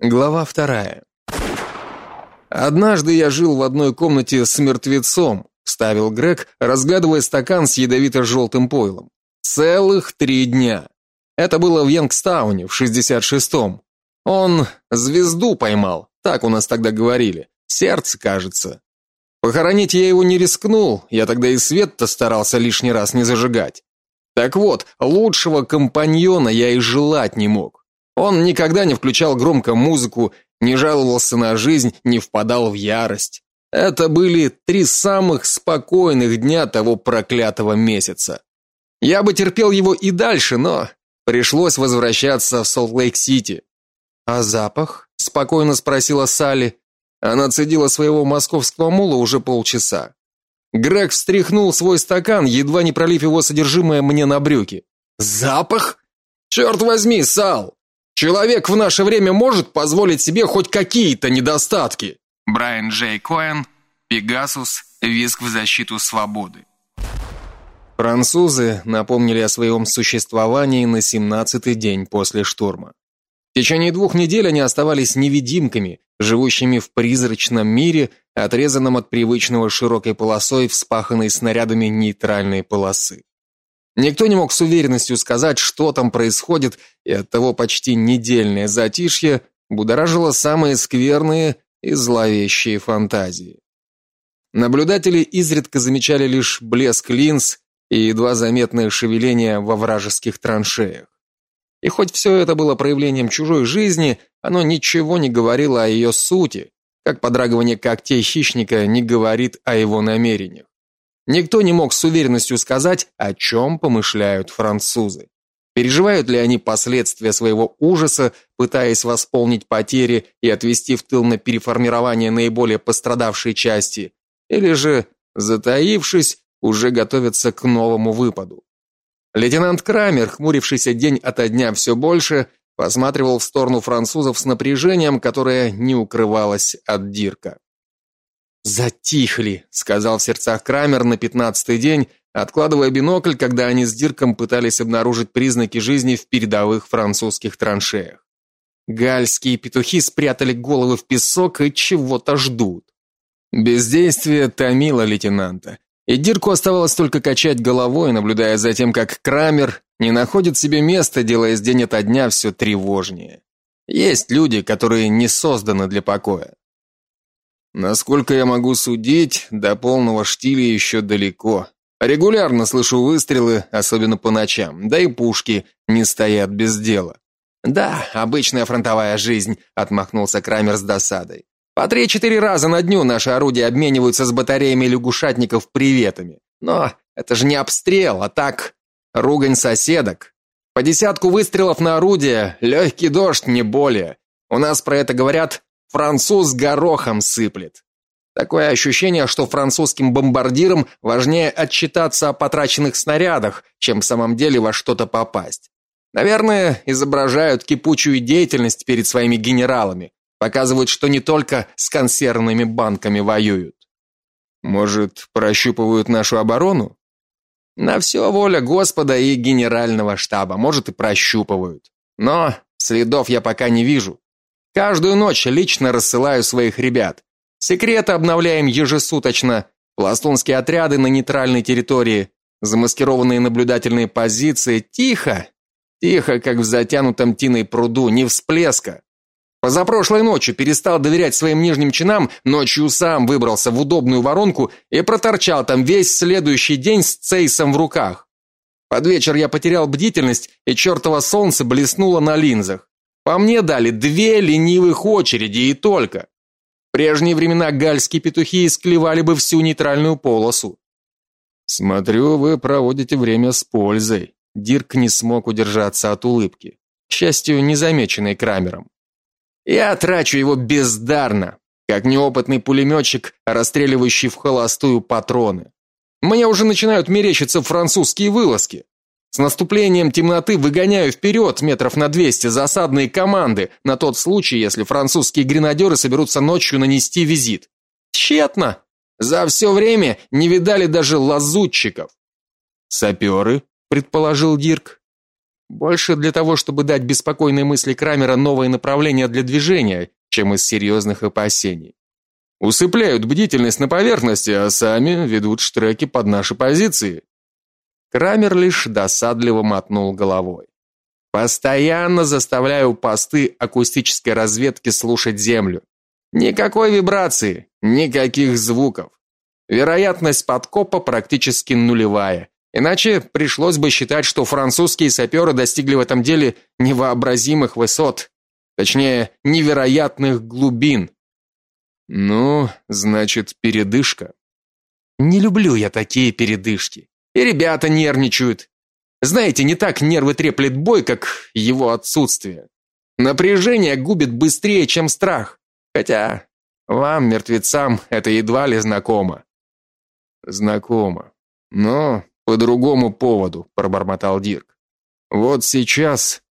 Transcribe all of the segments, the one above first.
Глава вторая. Однажды я жил в одной комнате с мертвецом, ставил Грег, разглядывая стакан с ядовито-желтым пойлом. Целых три дня. Это было в Янгстауне в 66-м. Он звезду поймал, так у нас тогда говорили. Сердце, кажется. Похоронить я его не рискнул, я тогда и свет-то старался лишний раз не зажигать. Так вот, лучшего компаньона я и желать не мог. Он никогда не включал громко музыку, не жаловался на жизнь, не впадал в ярость. Это были три самых спокойных дня того проклятого месяца. Я бы терпел его и дальше, но пришлось возвращаться в Солт-Лейк-Сити. А запах? спокойно спросила Салли. Она цедила своего московского мула уже полчаса. Грег встряхнул свой стакан, едва не пролив его содержимое мне на брюки. Запах? Черт возьми, Сал, Человек в наше время может позволить себе хоть какие-то недостатки. Брайан Джей Коэн, Пегасус, виск в защиту свободы. Французы напомнили о своем существовании на 17-й день после штурма. В течение двух недель они оставались невидимками, живущими в призрачном мире, отрезанном от привычного широкой полосой вспаханной снарядами нейтральной полосы. Никто не мог с уверенностью сказать, что там происходит, и оттого почти недельное затишье будоражило самые скверные и зловещие фантазии. Наблюдатели изредка замечали лишь блеск линз и едва заметное шевеление во вражеских траншеях. И хоть все это было проявлением чужой жизни, оно ничего не говорило о ее сути, как подрагивание когтей хищника не говорит о его намерениях. Никто не мог с уверенностью сказать, о чем помышляют французы. Переживают ли они последствия своего ужаса, пытаясь восполнить потери и отвести в тыл на переформирование наиболее пострадавшей части, или же, затаившись, уже готовятся к новому выпаду. Лейтенант Крамер, хмурившийся день ото дня все больше, посматривал в сторону французов с напряжением, которое не укрывалось от Дирка. Затихли, сказал в сердцах Крамер на пятнадцатый день, откладывая бинокль, когда они с Дирком пытались обнаружить признаки жизни в передовых французских траншеях. Гальские петухи спрятали головы в песок и чего-то ждут. Бездействие томило лейтенанта, и Дирку оставалось только качать головой, наблюдая за тем, как Крамер не находит себе места, делаясь день ото дня все тревожнее. Есть люди, которые не созданы для покоя. Насколько я могу судить, до полного штиля еще далеко. Регулярно слышу выстрелы, особенно по ночам, да и пушки не стоят без дела. Да, обычная фронтовая жизнь, отмахнулся Крамер с досадой. По три-четыре раза на дню наши орудия обмениваются с батареями лягушатников приветами. Но это же не обстрел, а так ругань соседок. По десятку выстрелов на орудие, легкий дождь, не более. У нас про это говорят Француз горохом сыплет. Такое ощущение, что французским бомбардирам важнее отчитаться о потраченных снарядах, чем в самом деле во что-то попасть. Наверное, изображают кипучую деятельность перед своими генералами, показывают, что не только с консервными банками воюют. Может, прощупывают нашу оборону? На все воля Господа и генерального штаба, может и прощупывают. Но следов я пока не вижу. Каждую ночь лично рассылаю своих ребят. Секреты обновляем ежесуточно. Пластунские отряды на нейтральной территории, замаскированные наблюдательные позиции. Тихо. Тихо, как в затянутом тиной пруду, не всплеска. Позапрошлой ночью перестал доверять своим нижним чинам, ночью сам выбрался в удобную воронку и проторчал там весь следующий день с цейсом в руках. Под вечер я потерял бдительность, и чертово солнце блеснуло на линзах. По мне дали две ленивых очереди и только. В прежние времена гальские петухи исклевали бы всю нейтральную полосу. Смотрю, вы проводите время с пользой. Дирк не смог удержаться от улыбки, к счастью, незамеченной Крамером. Я трачу его бездарно, как неопытный пулеметчик, расстреливающий в холостую патроны. Мне уже начинают мерещиться французские вылазки. С наступлением темноты выгоняю вперед метров на 200 засадные команды на тот случай, если французские гренадеры соберутся ночью нанести визит. Тщетно. За все время не видали даже лазутчиков. Саперы, предположил Дирк. Больше для того, чтобы дать беспокойной мысли Крамера новое направление для движения, чем из серьезных опасений. Усыпляют бдительность на поверхности, а сами ведут штреки под наши позиции. Крамер лишь досадливо мотнул головой. Постоянно заставляю посты акустической разведки слушать землю. Никакой вибрации, никаких звуков. Вероятность подкопа практически нулевая. Иначе пришлось бы считать, что французские саперы достигли в этом деле невообразимых высот, точнее, невероятных глубин. Ну, значит, передышка. Не люблю я такие передышки. И ребята нервничают. Знаете, не так нервы треплет бой, как его отсутствие. Напряжение губит быстрее, чем страх. Хотя вам, мертвецам, это едва ли знакомо. Знакомо. Но по другому поводу, пробормотал Дирк. Вот сейчас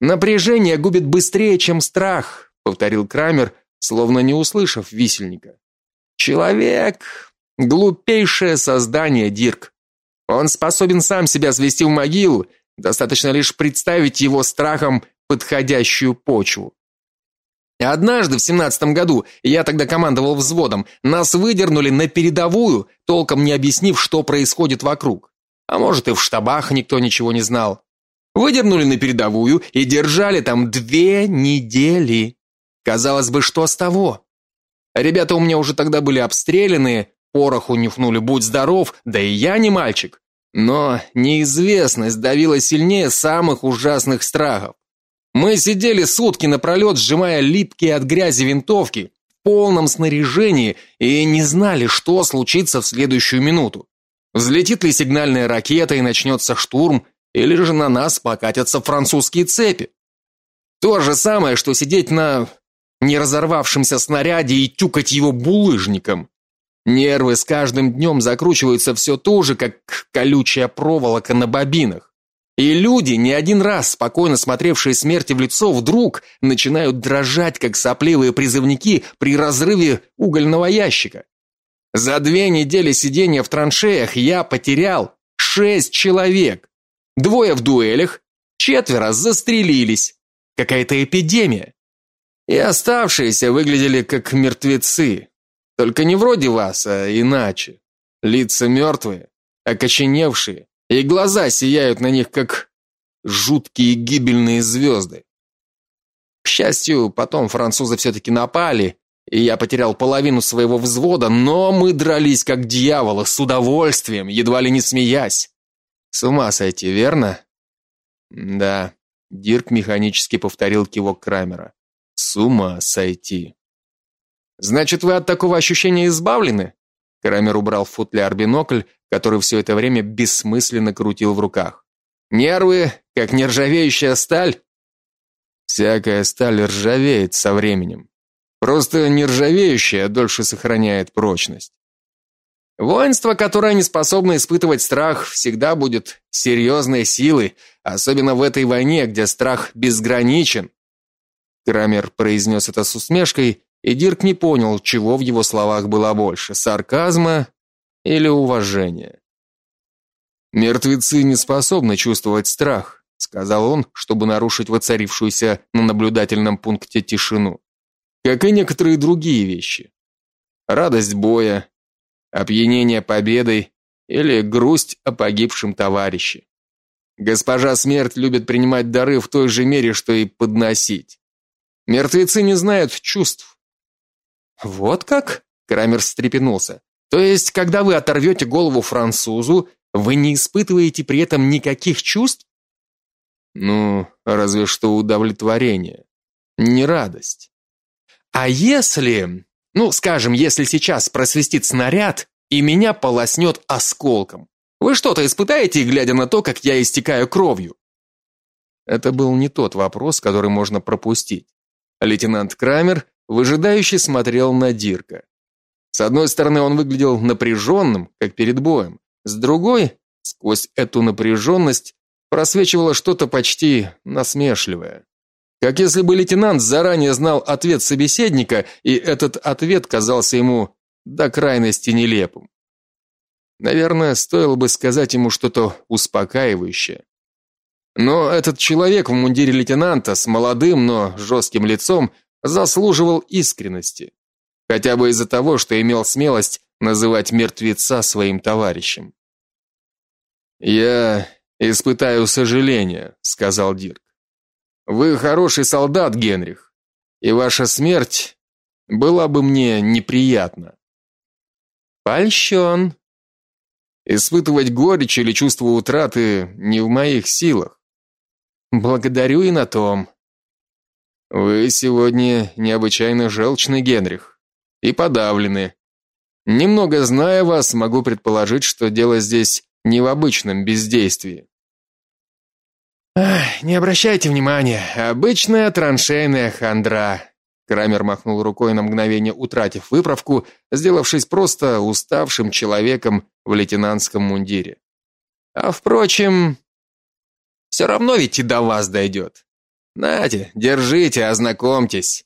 напряжение губит быстрее, чем страх, повторил Крамер, словно не услышав висельника. Человек глупейшее создание, Дирк. Он способен сам себя свести в могилу, достаточно лишь представить его страхом подходящую почву. Однажды в семнадцатом году, я тогда командовал взводом, нас выдернули на передовую, толком не объяснив, что происходит вокруг. А может, и в штабах никто ничего не знал. Выдернули на передовую и держали там две недели. Казалось бы, что с того? Ребята у меня уже тогда были обстреляны, пороху нюхнули, будь здоров, да и я не мальчик. Но неизвестность давила сильнее самых ужасных страхов. Мы сидели сутки напролет, сжимая липкие от грязи винтовки в полном снаряжении и не знали, что случится в следующую минуту. Взлетит ли сигнальная ракета и начнется штурм, или же на нас покатятся французские цепи. То же самое, что сидеть на не разорвавшемся снаряде и тюкать его булыжником. Нервы с каждым днем закручиваются все туже, как колючая проволока на бобинах. И люди, не один раз спокойно смотревшие смерти в лицо, вдруг начинают дрожать, как сопливые призывники при разрыве угольного ящика. За две недели сидения в траншеях я потерял шесть человек. Двое в дуэлях, четверо застрелились. Какая-то эпидемия. И оставшиеся выглядели как мертвецы. Только не вроде вас, а иначе. Лица мертвые, окоченевшие, и глаза сияют на них, как жуткие гибельные звезды. К счастью, потом французы все-таки напали, и я потерял половину своего взвода, но мы дрались как дьяволы, с удовольствием, едва ли не смеясь. С ума сойти, верно? Да, Дирк механически повторил кивок Крамера. С ума сойти. Значит, вы от такого ощущения избавлены? Крамер убрал футляр бинокль, который все это время бессмысленно крутил в руках. Нервы, как нержавеющая сталь. Всякая сталь ржавеет со временем. Просто нержавеющая дольше сохраняет прочность. Воинство, которое не способно испытывать страх, всегда будет серьезной силой, особенно в этой войне, где страх безграничен. Крамер произнес это с усмешкой и Дирк не понял, чего в его словах было больше сарказма или уважения. Мертвецы не способны чувствовать страх, сказал он, чтобы нарушить воцарившуюся на наблюдательном пункте тишину. Как и некоторые другие вещи. Радость боя, опьянение победой или грусть о погибшем товарище. Госпожа Смерть любит принимать дары в той же мере, что и подносить. Мертвецы не знают чувств, вот как? Крамер встрепенулся. То есть, когда вы оторвете голову французу, вы не испытываете при этом никаких чувств? Ну, разве что удовлетворение, не радость. А если, ну, скажем, если сейчас просвистит снаряд и меня полоснет осколком, вы что-то испытаете, глядя на то, как я истекаю кровью? Это был не тот вопрос, который можно пропустить. Лейтенант Крамер выжидающе смотрел на Дирка. С одной стороны, он выглядел напряженным, как перед боем, с другой, сквозь эту напряженность просвечивало что-то почти насмешливое. Как если бы лейтенант заранее знал ответ собеседника, и этот ответ казался ему до крайности нелепым. Наверное, стоило бы сказать ему что-то успокаивающее. Но этот человек в мундире лейтенанта с молодым, но жестким лицом заслуживал искренности. Хотя бы из-за того, что имел смелость называть мертвеца своим товарищем. Я испытаю сожаление, сказал Дирк. Вы хороший солдат, Генрих, и ваша смерть была бы мне неприятна. Польщен. Испытывать горечь или чувство утраты не в моих силах. Благодарю и на том. Вы сегодня необычайно желчный, Генрих, и подавлены. Немного зная вас, могу предположить, что дело здесь не в обычном бездействии. Не обращайте внимания, обычная траншейная хандра. Крамер махнул рукой на мгновение, утратив выправку, сделавшись просто уставшим человеком в лейтенантском мундире. А впрочем, все равно ведь и до вас дойдет. Нате, держите, ознакомьтесь.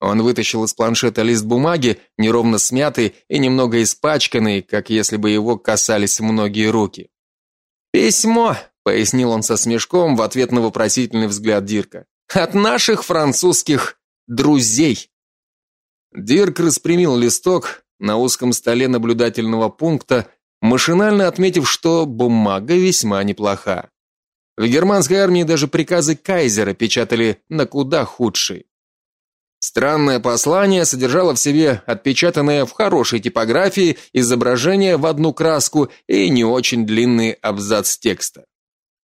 Он вытащил из планшета лист бумаги, неровно смятый и немного испачканный, как если бы его касались многие руки. «Письмо», — пояснил он со смешком в ответ на вопросительный взгляд Дирка. «От наших французских друзей». Дирк распрямил листок на узком столе наблюдательного пункта, машинально отметив, что бумага весьма неплоха. В германской армии даже приказы кайзера печатали на куда худшие. Странное послание содержало в себе отпечатанное в хорошей типографии изображение в одну краску и не очень длинный абзац текста.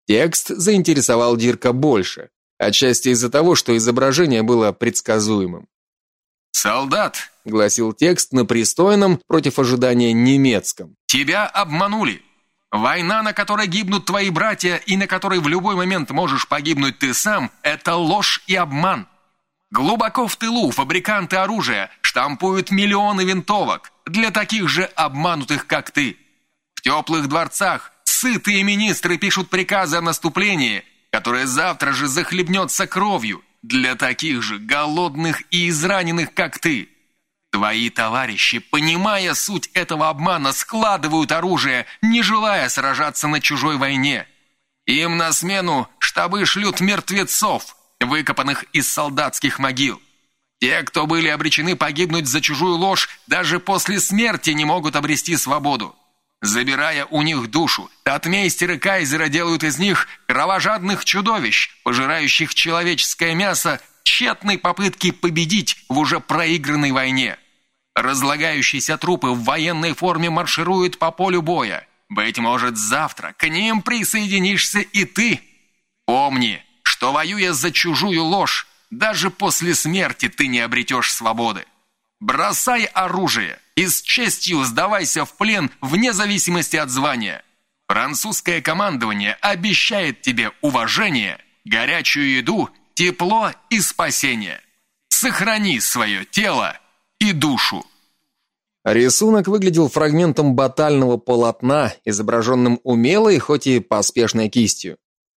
Текст заинтересовал Дирка больше, отчасти из-за того, что изображение было предсказуемым. «Солдат», — гласил текст на пристойном, против ожидания немецком. «Тебя обманули. Война, на которой гибнут твои братья и на которой в любой момент можешь погибнуть ты сам, это ложь и обман. Глубоко в тылу фабриканты оружия штампуют миллионы винтовок для таких же обманутых, как ты. В теплых дворцах сытые министры пишут приказы о наступлении, которое завтра же захлебнется кровью для таких же голодных и израненных, как ты. Твои товарищи, понимая суть этого обмана, складывают оружие, не желая сражаться на чужой войне. Им на смену штабы шлют мертвецов, выкопанных из солдатских могил. Те, кто были обречены погибнуть за чужую ложь, даже после смерти не могут обрести свободу. Забирая у них душу, татмейстеры кайзера делают из них кровожадных чудовищ, пожирающих человеческое мясо, тщетной попытки победить в уже проигранной войне. Разлагающиеся трупы в военной форме маршируют по полю боя. Быть может, завтра к ним присоединишься и ты. Помни, что, воюя за чужую ложь, даже после смерти ты не обретешь свободы. Бросай оружие и с честью сдавайся в плен вне зависимости от звания. Французское командование обещает тебе уважение, горячую еду, тепло и спасение. Сохрани свое тело и душу. Рисунок выглядел фрагментом батального полотна, изображенным умелой, хоть и поспешной кистью.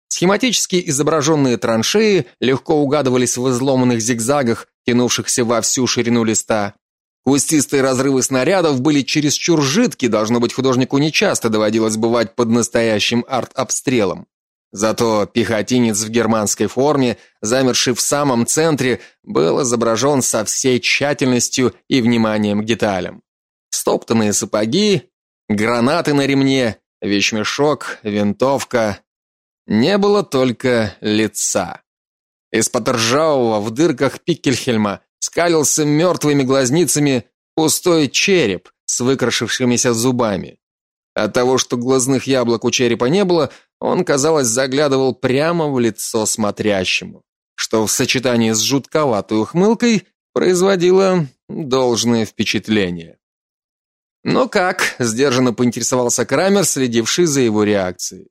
Схематически изображенные траншеи легко угадывались в изломанных зигзагах, тянувшихся во всю ширину листа. Кустистые разрывы снарядов были чересчур жидки, должно быть, художнику нечасто доводилось бывать под настоящим арт-обстрелом. Зато пехотинец в германской форме, замерший в самом центре, был изображен со всей тщательностью и вниманием к деталям. Стоптанные сапоги, гранаты на ремне, вещмешок, винтовка, не было только лица. Из-под ржавого в дырках Пиккельхельма скалился мертвыми глазницами пустой череп с выкрашившимися зубами. От того, что глазных яблок у черепа не было, он, казалось, заглядывал прямо в лицо смотрящему, что в сочетании с жутковатой ухмылкой производило должное впечатление. "Ну как?" сдержанно поинтересовался Крамер, следивший за его реакцией.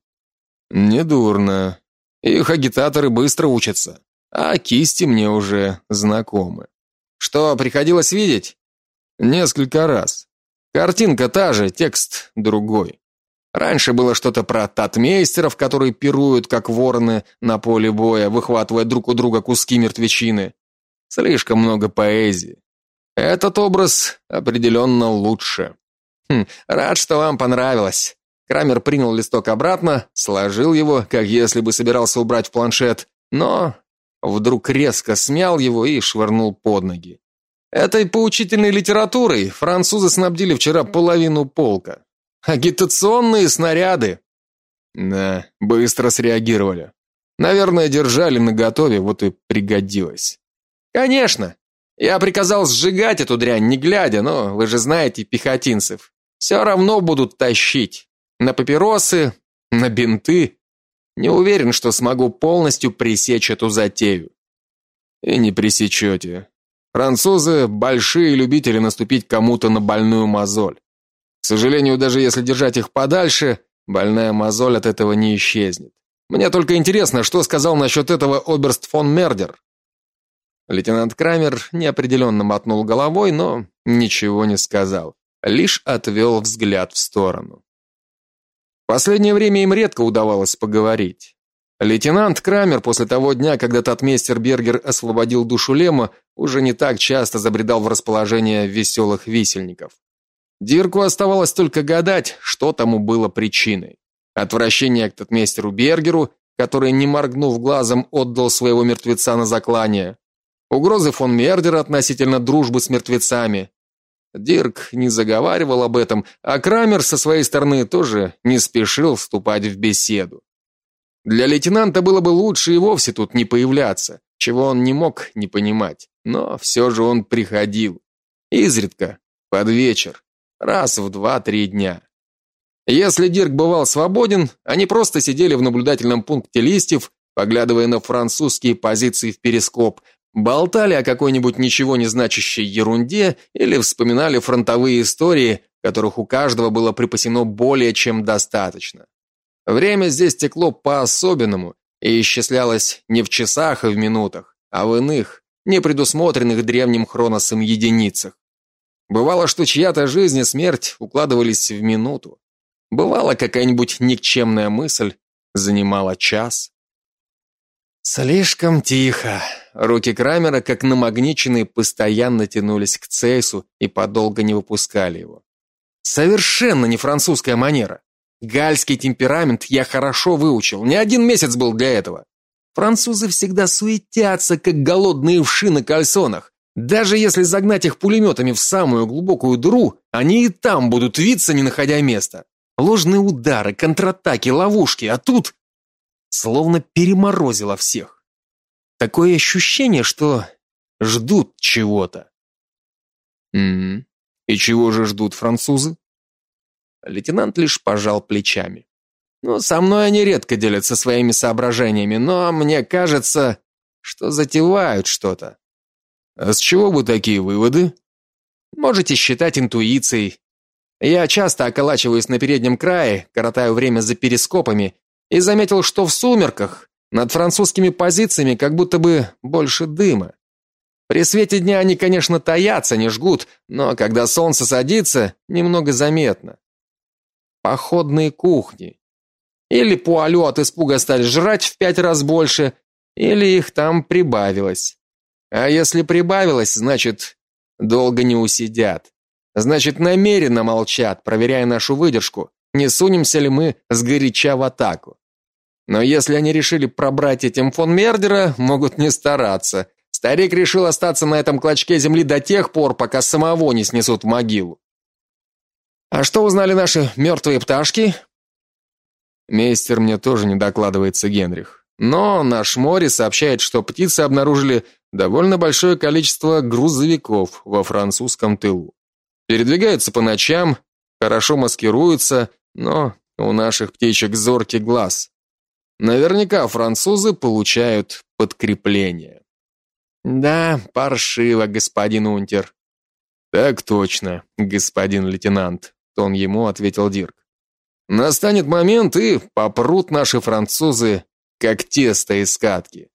Недурно. Их агитаторы быстро учатся, а кисти мне уже знакомы. Что, приходилось видеть? Несколько раз. Картинка та же, текст другой. Раньше было что-то про татмейстеров, которые пируют как вороны на поле боя, выхватывая друг у друга куски мертвечины. Слишком много поэзии. Этот образ определенно лучше. Хм, рад, что вам понравилось. Крамер принял листок обратно, сложил его, как если бы собирался убрать в планшет, но вдруг резко смял его и швырнул под ноги. Этой поучительной литературой французы снабдили вчера половину полка. Агитационные снаряды. Да, быстро среагировали. Наверное, держали наготове, вот и пригодилось. Конечно. Я приказал сжигать эту дрянь, не глядя, но вы же знаете пехотинцев. Все равно будут тащить. На папиросы, на бинты. Не уверен, что смогу полностью пресечь эту затею. И не пресечете. Французы большие любители наступить кому-то на больную мозоль. Сожалению, даже если держать их подальше, больная мозоль от этого не исчезнет. Мне только интересно, что сказал насчет этого оберст фон Мердер. Лейтенант Крамер неопределенно мотнул головой, но ничего не сказал, лишь отвел взгляд в сторону. Последнее время им редко удавалось поговорить. Лейтенант Крамер после того дня, когда татмейстер Бергер освободил душу Лема, уже не так часто забредал в расположение веселых висельников. Дирку оставалось только гадать, что тому было причиной. Отвращение к татмейстеру Бергеру, который, не моргнув глазом, отдал своего мертвеца на заклание. Угрозы фон Мердера относительно дружбы с мертвецами. Дирк не заговаривал об этом, а Крамер со своей стороны тоже не спешил вступать в беседу. Для лейтенанта было бы лучше и вовсе тут не появляться, чего он не мог не понимать, но все же он приходил. Изредка, под вечер, раз в два-три дня. Если Дирк бывал свободен, они просто сидели в наблюдательном пункте листьев, поглядывая на французские позиции в перископ, болтали о какой-нибудь ничего не значащей ерунде или вспоминали фронтовые истории, которых у каждого было припасено более чем достаточно. Время здесь текло по-особенному и исчислялось не в часах и в минутах, а в иных, не предусмотренных древним хроносом единицах. Бывало, что чья-то жизнь и смерть укладывались в минуту. Бывало, какая-нибудь никчемная мысль занимала час. Слишком тихо. Руки Крамера, как намагниченные, постоянно тянулись к Цейсу и подолго не выпускали его. Совершенно не французская манера. Гальский темперамент я хорошо выучил, не один месяц был для этого. Французы всегда суетятся, как голодные вши на кальсонах. Даже если загнать их пулеметами в самую глубокую дыру, они и там будут виться, не находя места. Ложные удары, контратаки, ловушки, а тут словно переморозило всех. Такое ощущение, что ждут чего-то. М-м. И чего же ждут французы? Лейтенант лишь пожал плечами. Ну, со мной они редко делятся своими соображениями, но мне кажется, что затевают что-то. А с чего бы такие выводы? Можете считать интуицией. Я часто околачиваюсь на переднем крае, коротаю время за перископами и заметил, что в сумерках над французскими позициями как будто бы больше дыма. При свете дня они, конечно, таятся, не жгут, но когда солнце садится, немного заметно. Походные кухни. Или пуалю от испуга стали жрать в пять раз больше, или их там прибавилось. А если прибавилось, значит, долго не усидят. Значит, намеренно молчат, проверяя нашу выдержку, не сунемся ли мы с горяча в атаку. Но если они решили пробрать этим фон Мердера, могут не стараться. Старик решил остаться на этом клочке земли до тех пор, пока самого не снесут в могилу. А что узнали наши мертвые пташки? Мейстер мне тоже не докладывается Генрих. Но наш море сообщает, что птицы обнаружили довольно большое количество грузовиков во французском тылу. Передвигаются по ночам, хорошо маскируются, но у наших птичек зоркий глаз. Наверняка французы получают подкрепление. Да, паршиво, господин Унтер. Так точно, господин лейтенант, тон ему ответил Дирк. Настанет момент и попрут наши французы как тесто из скатки.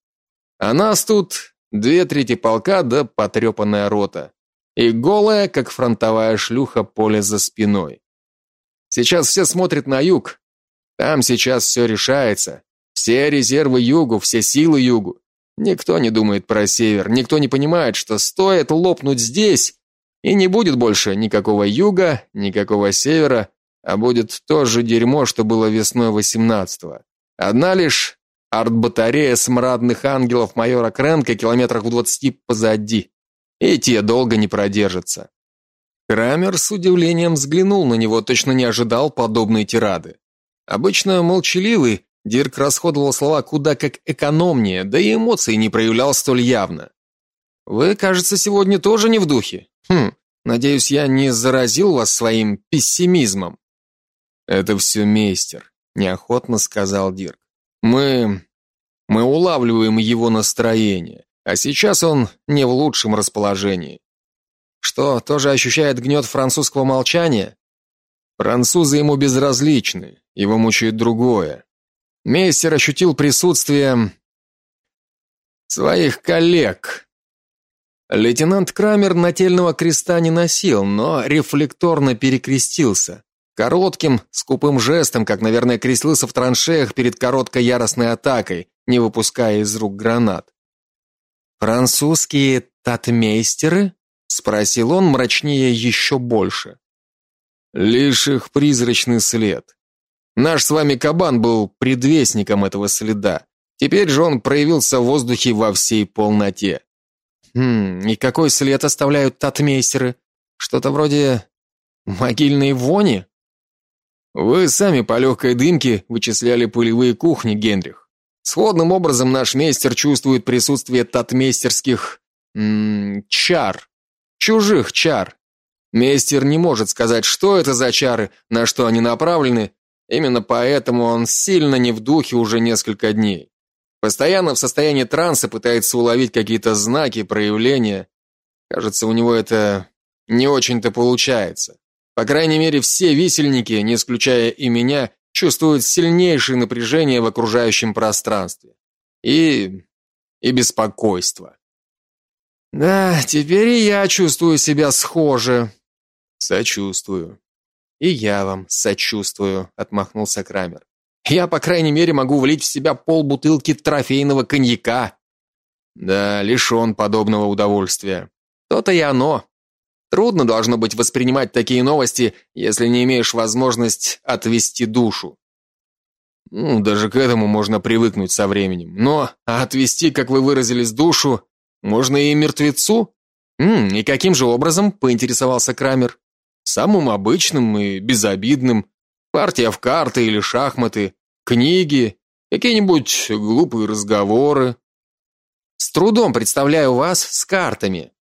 А нас тут две трети полка да потрепанная рота. И голая, как фронтовая шлюха, поле за спиной. Сейчас все смотрят на юг. Там сейчас все решается. Все резервы югу, все силы югу. Никто не думает про север, никто не понимает, что стоит лопнуть здесь, и не будет больше никакого юга, никакого севера, а будет то же дерьмо, что было весной восемнадцатого. Одна лишь артбатарея смрадных ангелов майора Кренка километрах в двадцати позади. И долго не продержатся. Крамер с удивлением взглянул на него, точно не ожидал подобной тирады. Обычно молчаливый, Дирк расходовал слова куда как экономнее, да и эмоций не проявлял столь явно. Вы, кажется, сегодня тоже не в духе. Хм, надеюсь, я не заразил вас своим пессимизмом. Это все мейстер, неохотно сказал Дирк. Мы мы улавливаем его настроение, а сейчас он не в лучшем расположении. Что, тоже ощущает гнет французского молчания? Французы ему безразличны, его мучает другое. Мейстер ощутил присутствие своих коллег. Лейтенант Крамер нательного креста не носил, но рефлекторно перекрестился. Коротким, скупым жестом, как, наверное, крестился в траншеях перед короткой яростной атакой, не выпуская из рук гранат. «Французские татмейстеры?» — спросил он, мрачнее еще больше. «Лишь их призрачный след. Наш с вами кабан был предвестником этого следа. Теперь же он проявился в воздухе во всей полноте. Хм, и какой след оставляют татмейстеры? Что-то вроде могильной вони? Вы сами по легкой дымке вычисляли пылевые кухни, Генрих. Сходным образом наш мейстер чувствует присутствие татмейстерских м чар, чужих чар. Мейстер не может сказать, что это за чары, на что они направлены, Именно поэтому он сильно не в духе уже несколько дней. Постоянно в состоянии транса пытается уловить какие-то знаки, проявления. Кажется, у него это не очень-то получается. По крайней мере, все висельники, не исключая и меня, чувствуют сильнейшее напряжение в окружающем пространстве. И и беспокойство. Да, теперь и я чувствую себя схоже. Сочувствую. И я вам сочувствую, отмахнулся Крамер. Я, по крайней мере, могу влить в себя полбутылки трофейного коньяка. Да, лишен подобного удовольствия. То-то и оно. Трудно должно быть воспринимать такие новости, если не имеешь возможность отвести душу. Ну, даже к этому можно привыкнуть со временем. Но отвести, как вы выразились, душу можно и мертвецу? М и каким же образом, поинтересовался Крамер. Самым обычным и безобидным. Партия в карты или шахматы, книги, какие-нибудь глупые разговоры. С трудом представляю вас с картами.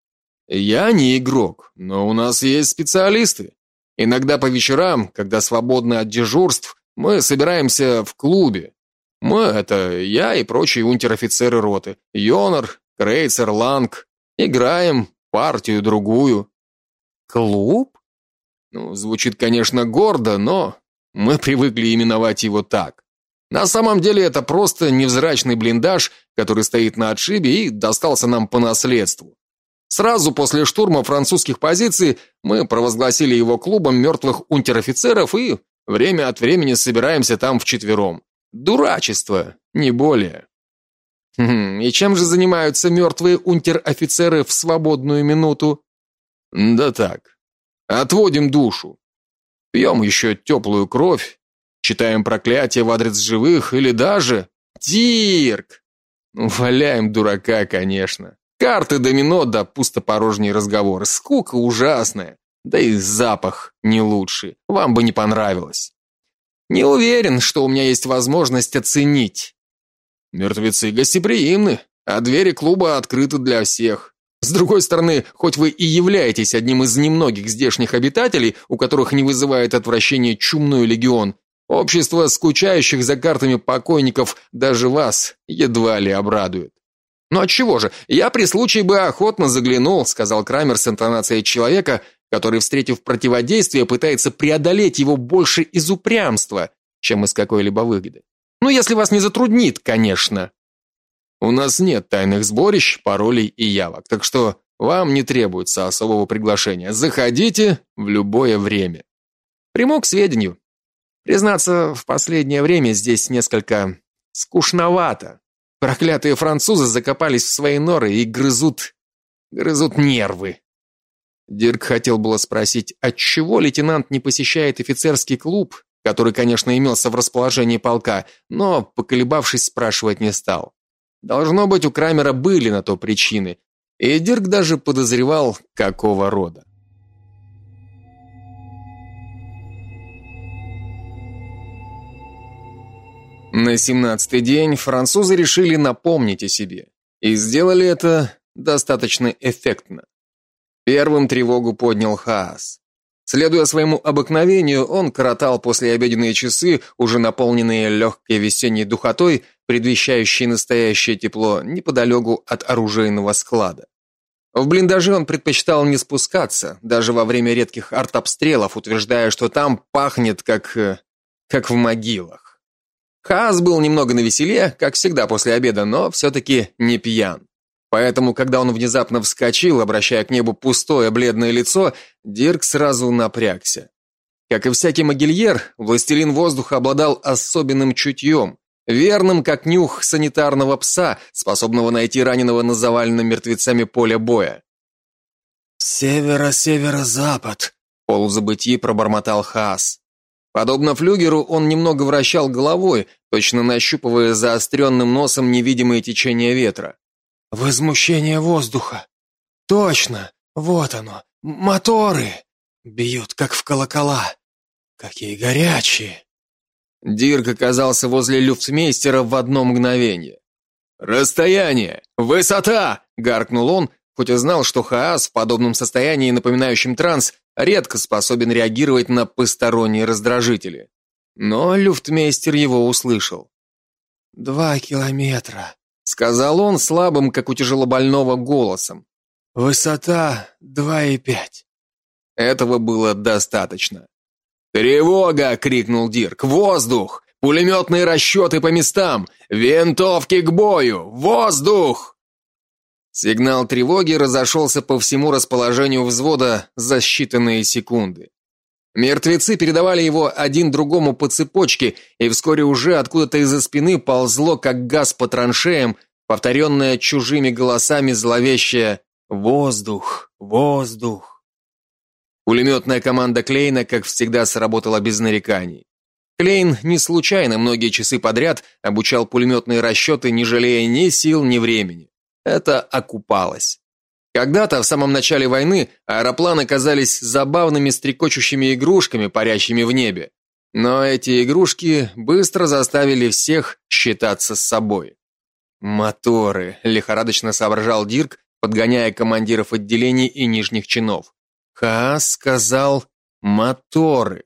Я не игрок, но у нас есть специалисты. Иногда по вечерам, когда свободны от дежурств, мы собираемся в клубе. Мы это я и прочие унтер-офицеры роты. Йонар, Крейцер, Ланг. Играем партию другую. Клуб? Ну, звучит, конечно, гордо, но мы привыкли именовать его так. На самом деле это просто невзрачный блиндаж, который стоит на отшибе и достался нам по наследству. Сразу после штурма французских позиций мы провозгласили его клубом мертвых унтер-офицеров и время от времени собираемся там вчетвером. Дурачество, не более. Хм, и чем же занимаются мертвые унтер-офицеры в свободную минуту? Да так, Отводим душу. Пьем еще теплую кровь, читаем проклятия в адрес живых или даже Дирк. Валяем дурака, конечно. Карты, домино да пустопорожние разговоры. Скука ужасная. Да и запах не лучший. Вам бы не понравилось. Не уверен, что у меня есть возможность оценить. Мертвецы гостеприимны, а двери клуба открыты для всех. С другой стороны, хоть вы и являетесь одним из немногих здешних обитателей, у которых не вызывает отвращения чумной легион, общество скучающих за картами покойников даже вас едва ли обрадует. Ну от чего же? Я при случае бы охотно заглянул, сказал Крамер с интонацией человека, который, встретив противодействие, пытается преодолеть его больше из упрямства, чем из какой-либо выгоды. Ну, если вас не затруднит, конечно. У нас нет тайных сборищ, паролей и явок, так что вам не требуется особого приглашения. Заходите в любое время. Приму к сведению. Признаться, в последнее время здесь несколько скучновато. Проклятые французы закопались в свои норы и грызут грызут нервы. Дирк хотел было спросить, отчего лейтенант не посещает офицерский клуб, который, конечно, имелся в расположении полка, но, поколебавшись, спрашивать не стал. Должно быть, у Крамера были на то причины, и Дирк даже подозревал, какого рода. На семнадцатый день французы решили напомнить о себе, и сделали это достаточно эффектно. Первым тревогу поднял Хаас. Следуя своему обыкновению, он коротал послеобеденные часы, уже наполненные легкой весенней духотой, предвещающей настоящее тепло, неподалеку от оружейного склада. В блиндаже он предпочитал не спускаться, даже во время редких артобстрелов, утверждая, что там пахнет как э, как в могилах. Хаас был немного навеселе, как всегда после обеда, но все-таки не пьян. Поэтому, когда он внезапно вскочил, обращая к небу пустое бледное лицо, Дирк сразу напрягся. Как и всякий могильер, властелин воздуха обладал особенным чутьем, верным как нюх санитарного пса, способного найти раненого на заваленном мертвецами поле боя. «Северо-северо-запад», — полузабытии пробормотал Хаас. Подобно флюгеру, он немного вращал головой, точно нащупывая заостренным носом невидимое течение ветра. Возмущение воздуха. Точно, вот оно. Моторы бьют как в колокола. Какие горячие. Дирк оказался возле люфтмейстера в одно мгновение. «Расстояние! Высота!» — гаркнул он, хоть и знал, что Хаас в подобном состоянии, напоминающем транс, редко способен реагировать на посторонние раздражители. Но люфтмейстер его услышал. «Два километра», сказал он слабым, как у тяжелобольного голосом. Высота два и пять. Этого было достаточно. «Тревога!» — крикнул Дирк. «Воздух! Пулеметные расчеты по местам! Винтовки к бою! Воздух!» Сигнал тревоги разошелся по всему расположению взвода за считанные секунды. Мертвецы передавали его один другому по цепочке, и вскоре уже откуда-то из-за спины ползло, как газ по траншеям, повторенное чужими голосами зловещее «Воздух! Воздух!». Пулеметная команда Клейна, как всегда, сработала без нареканий. Клейн не случайно многие часы подряд обучал пулеметные расчеты, не жалея ни сил, ни времени. Это окупалось. Когда-то, в самом начале войны, аэропланы казались забавными стрекочущими игрушками, парящими в небе. Но эти игрушки быстро заставили всех считаться с собой. Моторы, лихорадочно соображал Дирк, подгоняя командиров отделений и нижних чинов. Хаас сказал моторы.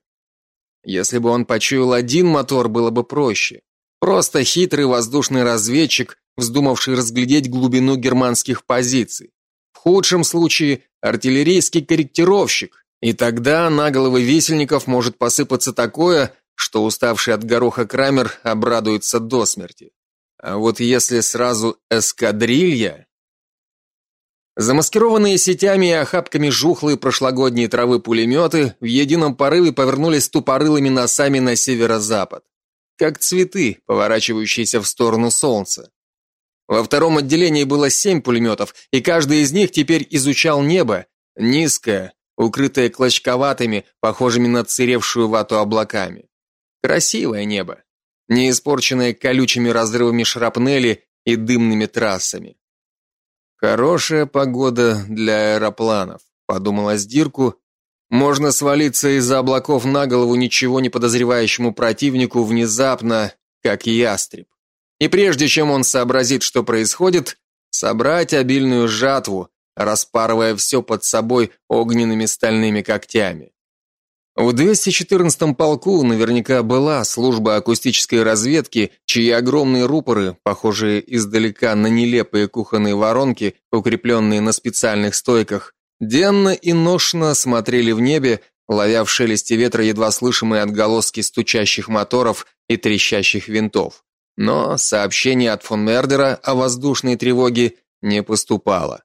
Если бы он почуял один мотор, было бы проще. Просто хитрый воздушный разведчик, вздумавший разглядеть глубину германских позиций худшем случае артиллерийский корректировщик, и тогда на головы висельников может посыпаться такое, что уставший от гороха Крамер обрадуется до смерти. А вот если сразу эскадрилья... Замаскированные сетями и охапками жухлые прошлогодние травы пулеметы в едином порыве повернулись тупорылыми носами на северо-запад, как цветы, поворачивающиеся в сторону солнца. Во втором отделении было семь пулеметов, и каждый из них теперь изучал небо, низкое, укрытое клочковатыми, похожими на церевшую вату облаками. Красивое небо, не испорченное колючими разрывами шрапнели и дымными трассами. Хорошая погода для аэропланов, подумалось Дирку. Можно свалиться из-за облаков на голову ничего не подозревающему противнику внезапно, как ястреб. И прежде чем он сообразит, что происходит, собрать обильную жатву, распарывая все под собой огненными стальными когтями. В 214-м полку наверняка была служба акустической разведки, чьи огромные рупоры, похожие издалека на нелепые кухонные воронки, укрепленные на специальных стойках, денно и ношно смотрели в небе, ловя в шелесте ветра едва слышимые отголоски стучащих моторов и трещащих винтов. Но сообщение от фон Мердера о воздушной тревоге не поступало.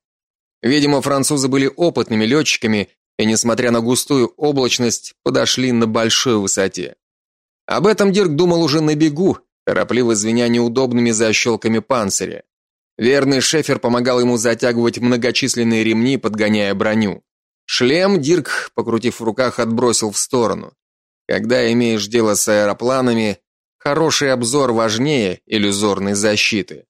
Видимо, французы были опытными летчиками и, несмотря на густую облачность, подошли на большой высоте. Об этом Дирк думал уже на бегу, торопливо звеня неудобными защелками панциря. Верный шефер помогал ему затягивать многочисленные ремни, подгоняя броню. Шлем Дирк, покрутив в руках, отбросил в сторону. Когда имеешь дело с аэропланами, хороший обзор важнее иллюзорной защиты.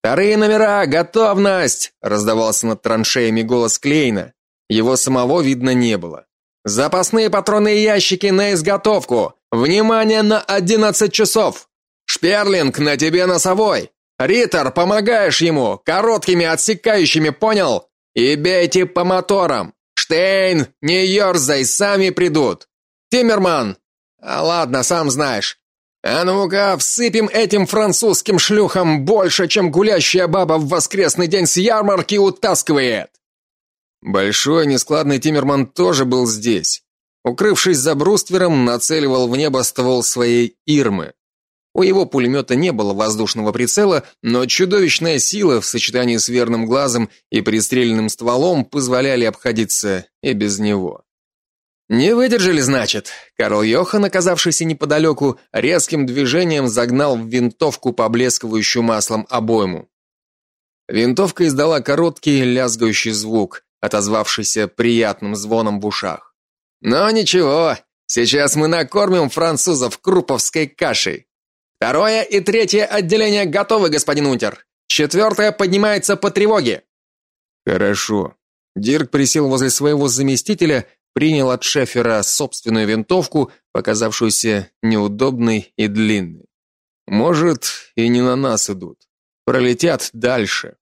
«Вторые номера! Готовность!» раздавался над траншеями голос Клейна. Его самого видно не было. «Запасные патронные ящики на изготовку! Внимание на одиннадцать часов! Шперлинг, на тебе носовой! Риттер, помогаешь ему! Короткими отсекающими, понял? И бейте по моторам! Штейн, не ерзай, сами придут! Тиммерман! А ладно, сам знаешь. А ну-ка, всыпем этим французским шлюхам больше, чем гулящая баба в воскресный день с ярмарки утаскивает. Большой нескладный Тиммерман тоже был здесь. Укрывшись за бруствером, нацеливал в небо ствол своей Ирмы. У его пулемета не было воздушного прицела, но чудовищная сила в сочетании с верным глазом и пристреленным стволом позволяли обходиться и без него. Не выдержали, значит. Карл Йохан, оказавшийся неподалеку, резким движением загнал в винтовку поблескивающую маслом обойму. Винтовка издала короткий лязгающий звук, отозвавшийся приятным звоном в ушах. Но ничего, сейчас мы накормим французов круповской кашей. Второе и третье отделение готовы, господин Унтер. Четвертое поднимается по тревоге. Хорошо. Дирк присел возле своего заместителя, принял от Шефера собственную винтовку, показавшуюся неудобной и длинной. Может, и не на нас идут. Пролетят дальше.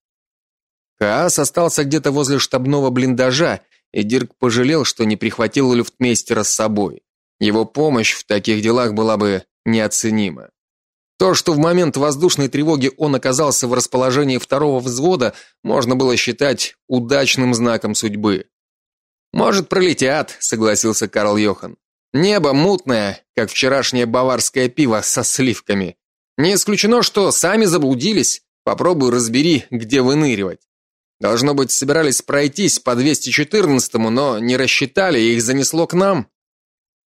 Каас остался где-то возле штабного блиндажа, и Дирк пожалел, что не прихватил люфтмейстера с собой. Его помощь в таких делах была бы неоценима. То, что в момент воздушной тревоги он оказался в расположении второго взвода, можно было считать удачным знаком судьбы. Может, пролетят, согласился Карл Йохан. Небо мутное, как вчерашнее баварское пиво со сливками. Не исключено, что сами заблудились. Попробуй разбери, где выныривать. Должно быть, собирались пройтись по 214-му, но не рассчитали, их занесло к нам.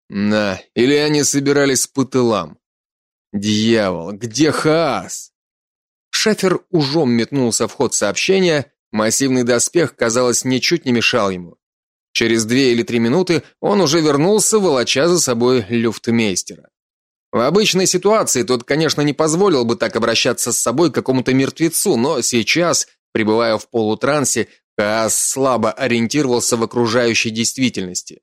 Да, или они собирались по тылам. Дьявол, где Хаас? Шефер ужом метнулся в ход сообщения, массивный доспех, казалось, ничуть не мешал ему. Через две или три минуты он уже вернулся, волоча за собой люфтмейстера. В обычной ситуации тот, конечно, не позволил бы так обращаться с собой какому-то мертвецу, но сейчас, пребывая в полутрансе, Каас слабо ориентировался в окружающей действительности.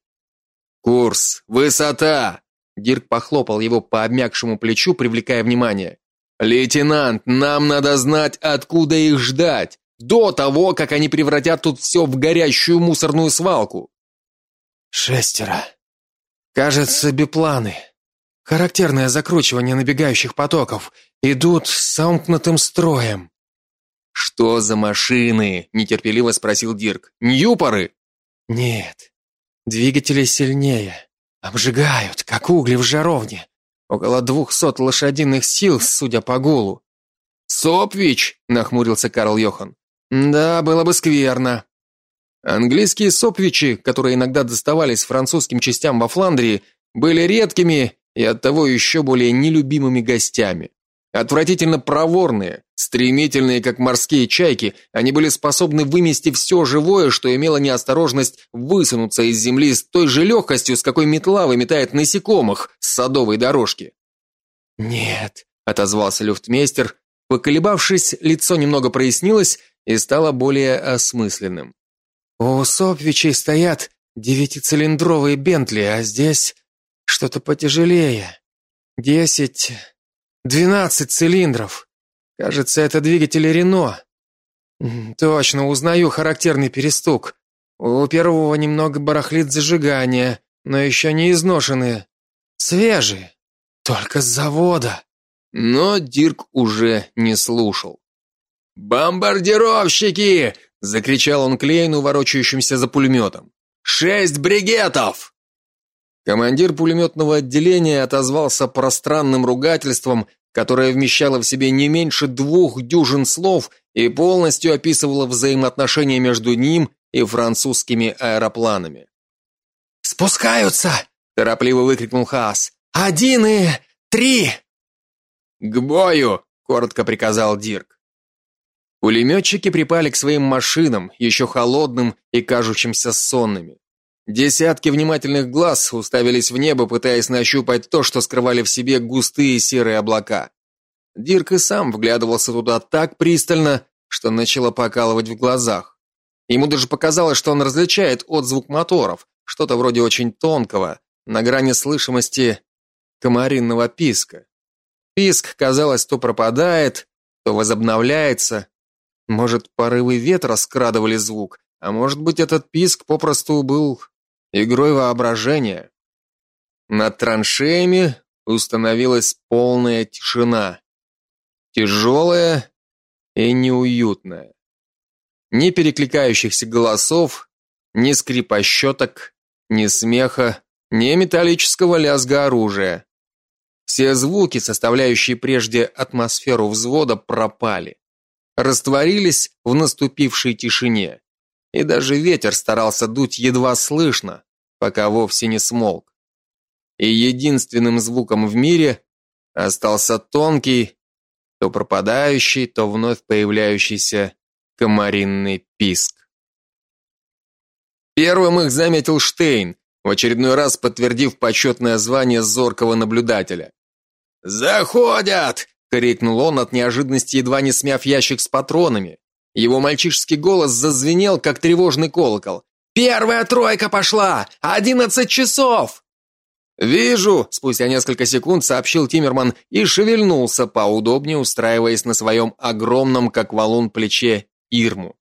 Курс, высота. Дирк похлопал его по обмякшему плечу, привлекая внимание. Лейтенант, нам надо знать, откуда их ждать до того, как они превратят тут все в горящую мусорную свалку. Шестеро. Кажется, бипланы. Характерное закручивание набегающих потоков идут с сомкнутым строем. Что за машины? нетерпеливо спросил Дирк. Ньюпоры? Нет. Двигатели сильнее, обжигают, как угли в жаровне. Около двухсот лошадиных сил, судя по гулу. Сопвич, нахмурился Карл Йохан. Да, было бы скверно. Английские сопвичи, которые иногда доставались французским частям во Фландрии, были редкими и оттого еще более нелюбимыми гостями. Отвратительно проворные, стремительные, как морские чайки, они были способны вымести все живое, что имело неосторожность высунуться из земли с той же легкостью, с какой метла выметает насекомых с садовой дорожки. "Нет", отозвался люфтмейстер, поколебавшись, лицо немного прояснилось, и стало более осмысленным. У Сопвичей стоят девятицилиндровые Бентли, а здесь что-то потяжелее. Десять, двенадцать цилиндров. Кажется, это двигатели Рено. Точно, узнаю характерный перестук. У первого немного барахлит зажигание, но еще не изношенные. Свежие, только с завода. Но Дирк уже не слушал. «Бомбардировщики!» — закричал он Клейну, ворочающимся за пулеметом. «Шесть бригетов!» Командир пулеметного отделения отозвался пространным ругательством, которое вмещало в себе не меньше двух дюжин слов и полностью описывало взаимоотношения между ним и французскими аэропланами. «Спускаются!» – торопливо выкрикнул Хаас. «Один и три!» «К бою!» – коротко приказал Дирк. Пулеметчики припали к своим машинам, еще холодным и кажущимся сонными. Десятки внимательных глаз уставились в небо, пытаясь нащупать то, что скрывали в себе густые серые облака. Дирк и сам вглядывался туда так пристально, что начало покалывать в глазах. Ему даже показалось, что он различает отзвук моторов, что-то вроде очень тонкого, на грани слышимости комаринного писка. Писк, казалось, то пропадает, то возобновляется. Может, порывы ветра скрадывали звук, а может быть, этот писк попросту был игрой воображения. Над траншеями установилась полная тишина. Тяжелая и неуютная. Ни перекликающихся голосов, ни скрипа щеток, ни смеха, ни металлического лязга оружия. Все звуки, составляющие прежде атмосферу взвода, пропали. Растворились в наступившей тишине. И даже ветер старался дуть едва слышно, пока вовсе не смолк. И единственным звуком в мире остался тонкий, то пропадающий, то вновь появляющийся комаринный писк. Первым их заметил Штейн, в очередной раз подтвердив почетное звание зоркого наблюдателя. «Заходят!» — крикнул он от неожиданности, едва не смяв ящик с патронами. Его мальчишеский голос зазвенел, как тревожный колокол. «Первая тройка пошла! Одиннадцать часов!» «Вижу!» – спустя несколько секунд сообщил Тиммерман и шевельнулся, поудобнее устраиваясь на своем огромном, как валун, плече Ирму.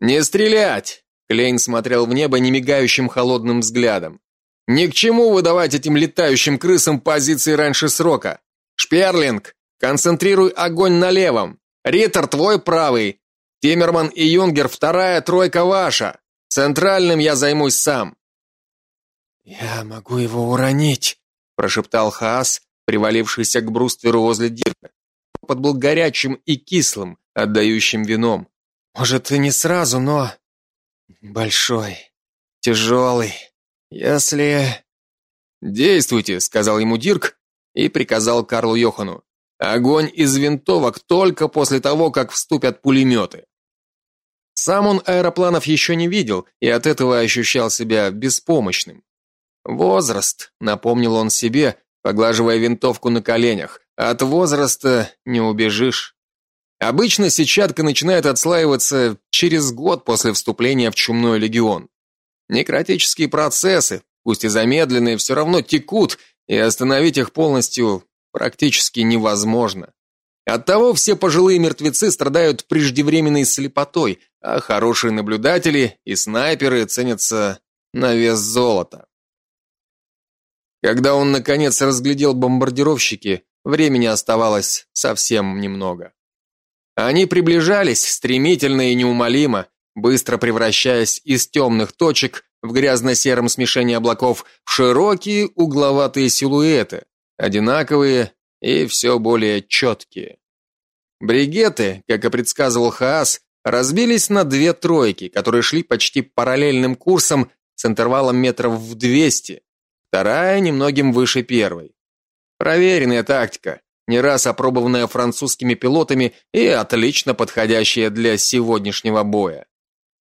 «Не стрелять!» – Клейн смотрел в небо немигающим холодным взглядом. «Ни к чему выдавать этим летающим крысам позиции раньше срока! Шперлинг, концентрируй огонь на левом! Риттер твой правый! Тиммерман и Юнгер вторая тройка ваша! Центральным я займусь сам!» «Я могу его уронить», – прошептал Хаас, привалившийся к брустверу возле Дирка. Под был горячим и кислым, отдающим вином. Может, и не сразу, но большой, тяжелый. Если Действуйте, сказал ему Дирк и приказал Карлу Йохану. Огонь из винтовок только после того, как вступят пулеметы». Сам он аэропланов еще не видел и от этого ощущал себя беспомощным. Возраст, напомнил он себе, поглаживая винтовку на коленях. От возраста не убежишь. Обычно сетчатка начинает отслаиваться через год после вступления в чумной легион. Некротические процессы, пусть и замедленные, все равно текут, и остановить их полностью практически невозможно. Оттого все пожилые мертвецы страдают преждевременной слепотой, а хорошие наблюдатели и снайперы ценятся на вес золота. Когда он наконец разглядел бомбардировщики, времени оставалось совсем немного. Они приближались стремительно и неумолимо, быстро превращаясь из темных точек в грязно-сером смешении облаков в широкие угловатые силуэты, одинаковые и все более четкие. Бригеты, как и предсказывал Хаас, разбились на две тройки, которые шли почти параллельным курсом с интервалом метров в 200. Вторая немногим выше первой. Проверенная тактика, не раз опробованная французскими пилотами и отлично подходящая для сегодняшнего боя.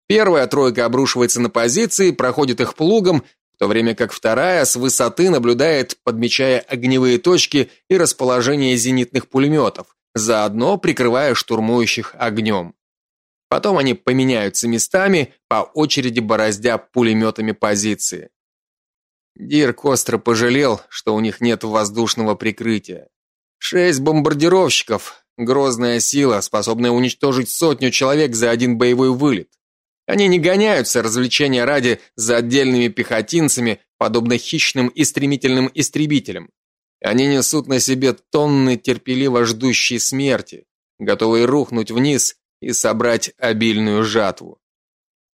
Первая тройка обрушивается на позиции, проходит их плугом, в то время как вторая с высоты наблюдает, подмечая огневые точки и расположение зенитных пулеметов, заодно прикрывая штурмующих огнем. Потом они поменяются местами, по очереди бороздя пулеметами позиции. Дирк остро пожалел, что у них нет воздушного прикрытия. Шесть бомбардировщиков грозная сила, способная уничтожить сотню человек за один боевой вылет. Они не гоняются развлечения ради за отдельными пехотинцами, подобно хищным и стремительным истребителям. Они несут на себе тонны терпеливо ждущей смерти, готовые рухнуть вниз и собрать обильную жатву.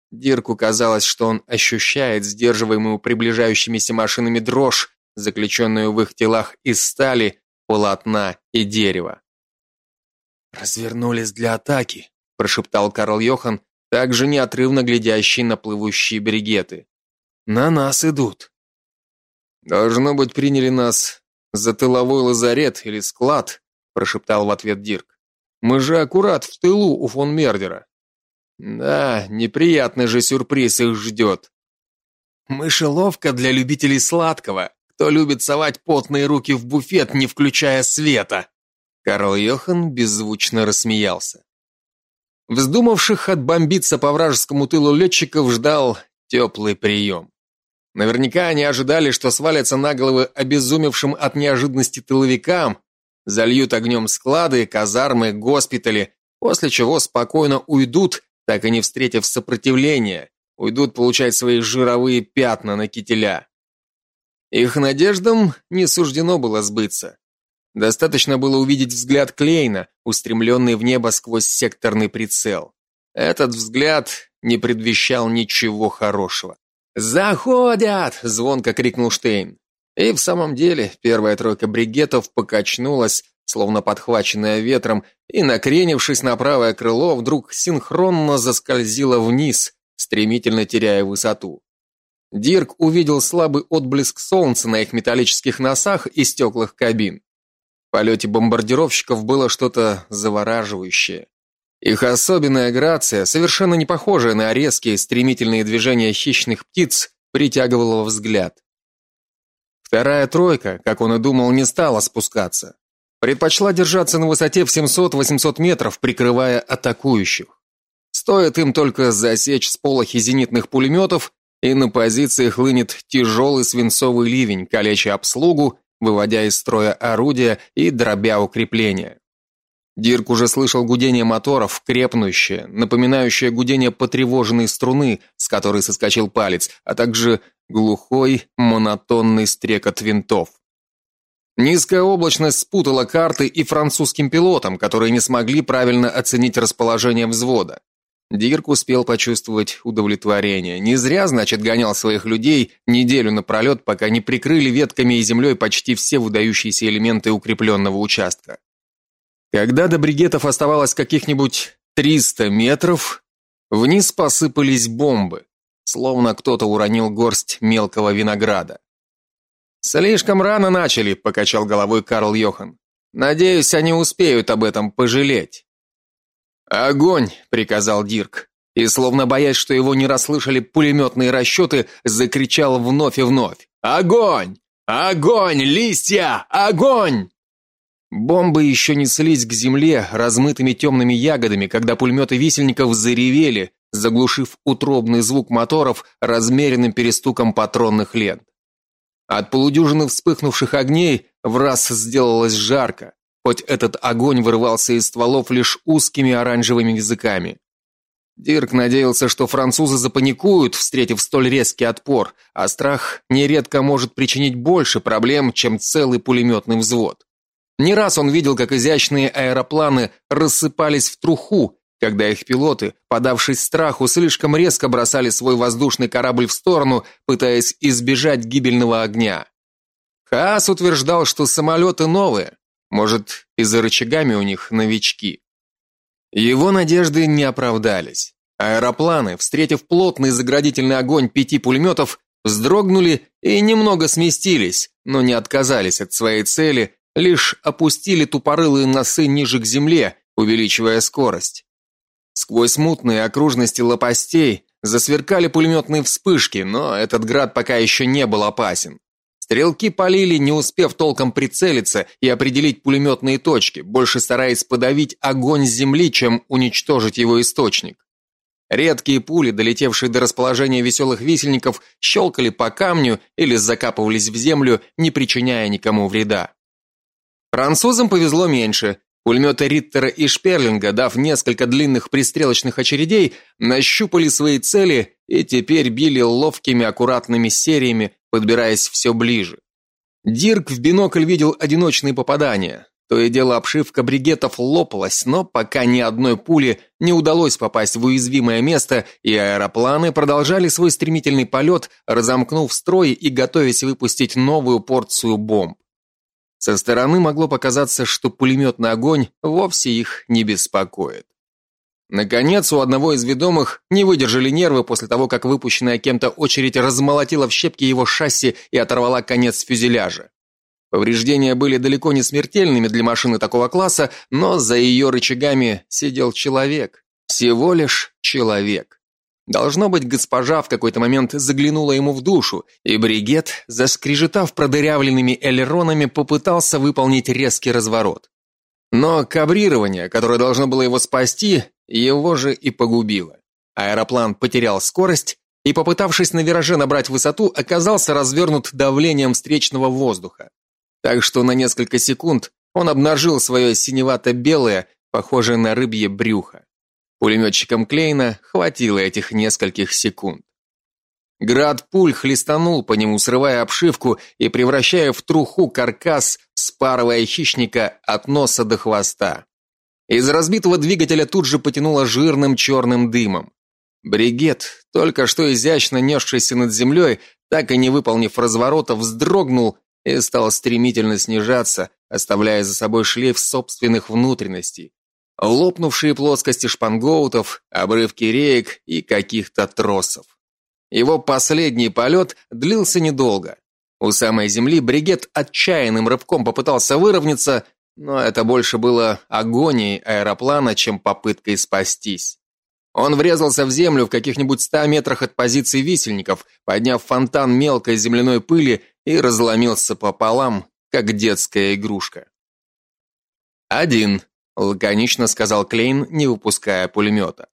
Дирку казалось, что он ощущает сдерживаемую приближающимися машинами дрожь, заключенную в их телах из стали, полотна и дерева. Развернулись для атаки, прошептал Карл Йохан, также неотрывно глядящий на плывущие бригеты. На нас идут. Должно быть, приняли нас за тыловой лазарет или склад, прошептал в ответ Дирк. Мы же аккурат в тылу у фон Мердера. Да, неприятный же сюрприз их ждет. Мышеловка для любителей сладкого, кто любит совать потные руки в буфет, не включая света. Карл Йохан беззвучно рассмеялся. Вздумавших отбомбиться по вражескому тылу летчиков ждал теплый прием. Наверняка они ожидали, что свалятся на головы обезумевшим от неожиданности тыловикам, зальют огнем склады, казармы, госпитали, после чего спокойно уйдут, так и не встретив сопротивления, уйдут получать свои жировые пятна на кителя. Их надеждам не суждено было сбыться. Достаточно было увидеть взгляд Клейна, устремленный в небо сквозь секторный прицел. Этот взгляд не предвещал ничего хорошего. «Заходят!» — звонко крикнул Штейн. И в самом деле первая тройка бригетов покачнулась, словно подхваченная ветром, и, накренившись на правое крыло, вдруг синхронно заскользила вниз, стремительно теряя высоту. Дирк увидел слабый отблеск солнца на их металлических носах и стеклах кабин. Полете бомбардировщиков было что-то завораживающее. Их особенная грация, совершенно не похожая на резкие стремительные движения хищных птиц, притягивала взгляд. Вторая тройка, как он и думал, не стала спускаться. Предпочла держаться на высоте в 700-800 метров, прикрывая атакующих. Стоит им только засечь сполохи зенитных пулеметов, и на позиции хлынет тяжелый свинцовый ливень, калеча обслугу, выводя из строя орудия и дробя укрепления. Дирк уже слышал гудение моторов, крепнущее, напоминающее гудение потревоженной струны, с которой соскочил палец, а также глухой, монотонный стрекот винтов. Низкая облачность спутала карты и французским пилотам, которые не смогли правильно оценить расположение взвода. Дирк успел почувствовать удовлетворение. Не зря, значит, гонял своих людей неделю напролет, пока не прикрыли ветками и землей почти все выдающиеся элементы укрепленного участка. Когда до бригетов оставалось каких-нибудь 300 метров, вниз посыпались бомбы, словно кто-то уронил горсть мелкого винограда. Слишком рано начали, покачал головой Карл Йохан. Надеюсь, они успеют об этом пожалеть. Огонь, приказал Дирк, и словно боясь, что его не расслышали пулеметные расчеты, закричал вновь и вновь: "Огонь! Огонь, листья! Огонь!" Бомбы еще неслись к земле размытыми темными ягодами, когда пулеметы висельников заревели, заглушив утробный звук моторов размеренным перестуком патронных лент. От полудюжины вспыхнувших огней в раз сделалось жарко, хоть этот огонь вырывался из стволов лишь узкими оранжевыми языками. Дирк надеялся, что французы запаникуют, встретив столь резкий отпор, а страх нередко может причинить больше проблем, чем целый пулеметный взвод. Не раз он видел, как изящные аэропланы рассыпались в труху, когда их пилоты, подавшись страху, слишком резко бросали свой воздушный корабль в сторону, пытаясь избежать гибельного огня. Хаас утверждал, что самолеты новые, может, и за рычагами у них новички. Его надежды не оправдались. Аэропланы, встретив плотный заградительный огонь пяти пулеметов, вздрогнули и немного сместились, но не отказались от своей цели лишь опустили тупорылые носы ниже к земле, увеличивая скорость. Сквозь мутные окружности лопастей засверкали пулеметные вспышки, но этот град пока еще не был опасен. Стрелки полили, не успев толком прицелиться и определить пулеметные точки, больше стараясь подавить огонь с земли, чем уничтожить его источник. Редкие пули, долетевшие до расположения веселых висельников, щелкали по камню или закапывались в землю, не причиняя никому вреда. Французам повезло меньше. Пулеметы Риттера и Шперлинга, дав несколько длинных пристрелочных очередей, нащупали свои цели и теперь били ловкими аккуратными сериями, подбираясь все ближе. Дирк в бинокль видел одиночные попадания. То и дело обшивка бригетов лопалась, но пока ни одной пули не удалось попасть в уязвимое место, и аэропланы продолжали свой стремительный полет, разомкнув строй и готовясь выпустить новую порцию бомб. Со стороны могло показаться, что пулеметный огонь вовсе их не беспокоит. Наконец, у одного из ведомых не выдержали нервы после того, как выпущенная кем-то очередь размолотила в щепки его шасси и оторвала конец фюзеляжа. Повреждения были далеко не смертельными для машины такого класса, но за ее рычагами сидел человек. Всего лишь человек. Должно быть, госпожа в какой-то момент заглянула ему в душу, и бригет, заскрежетав продырявленными элеронами, попытался выполнить резкий разворот. Но кабрирование, которое должно было его спасти, его же и погубило. Аэроплан потерял скорость и, попытавшись на вираже набрать высоту, оказался развернут давлением встречного воздуха. Так что на несколько секунд он обнажил свое синевато-белое, похожее на рыбье брюхо. Пулеметчикам Клейна хватило этих нескольких секунд. Град пуль хлестанул по нему, срывая обшивку и превращая в труху каркас, спарывая хищника от носа до хвоста. Из разбитого двигателя тут же потянуло жирным черным дымом. Бригет, только что изящно несшийся над землей, так и не выполнив разворота, вздрогнул и стал стремительно снижаться, оставляя за собой шлейф собственных внутренностей. Лопнувшие плоскости шпангоутов, обрывки реек и каких-то тросов. Его последний полет длился недолго. У самой земли бригет отчаянным рывком попытался выровняться, но это больше было агонией аэроплана, чем попыткой спастись. Он врезался в землю в каких-нибудь ста метрах от позиции висельников, подняв фонтан мелкой земляной пыли и разломился пополам, как детская игрушка. «Один», — лаконично сказал Клейн, не выпуская пулемета.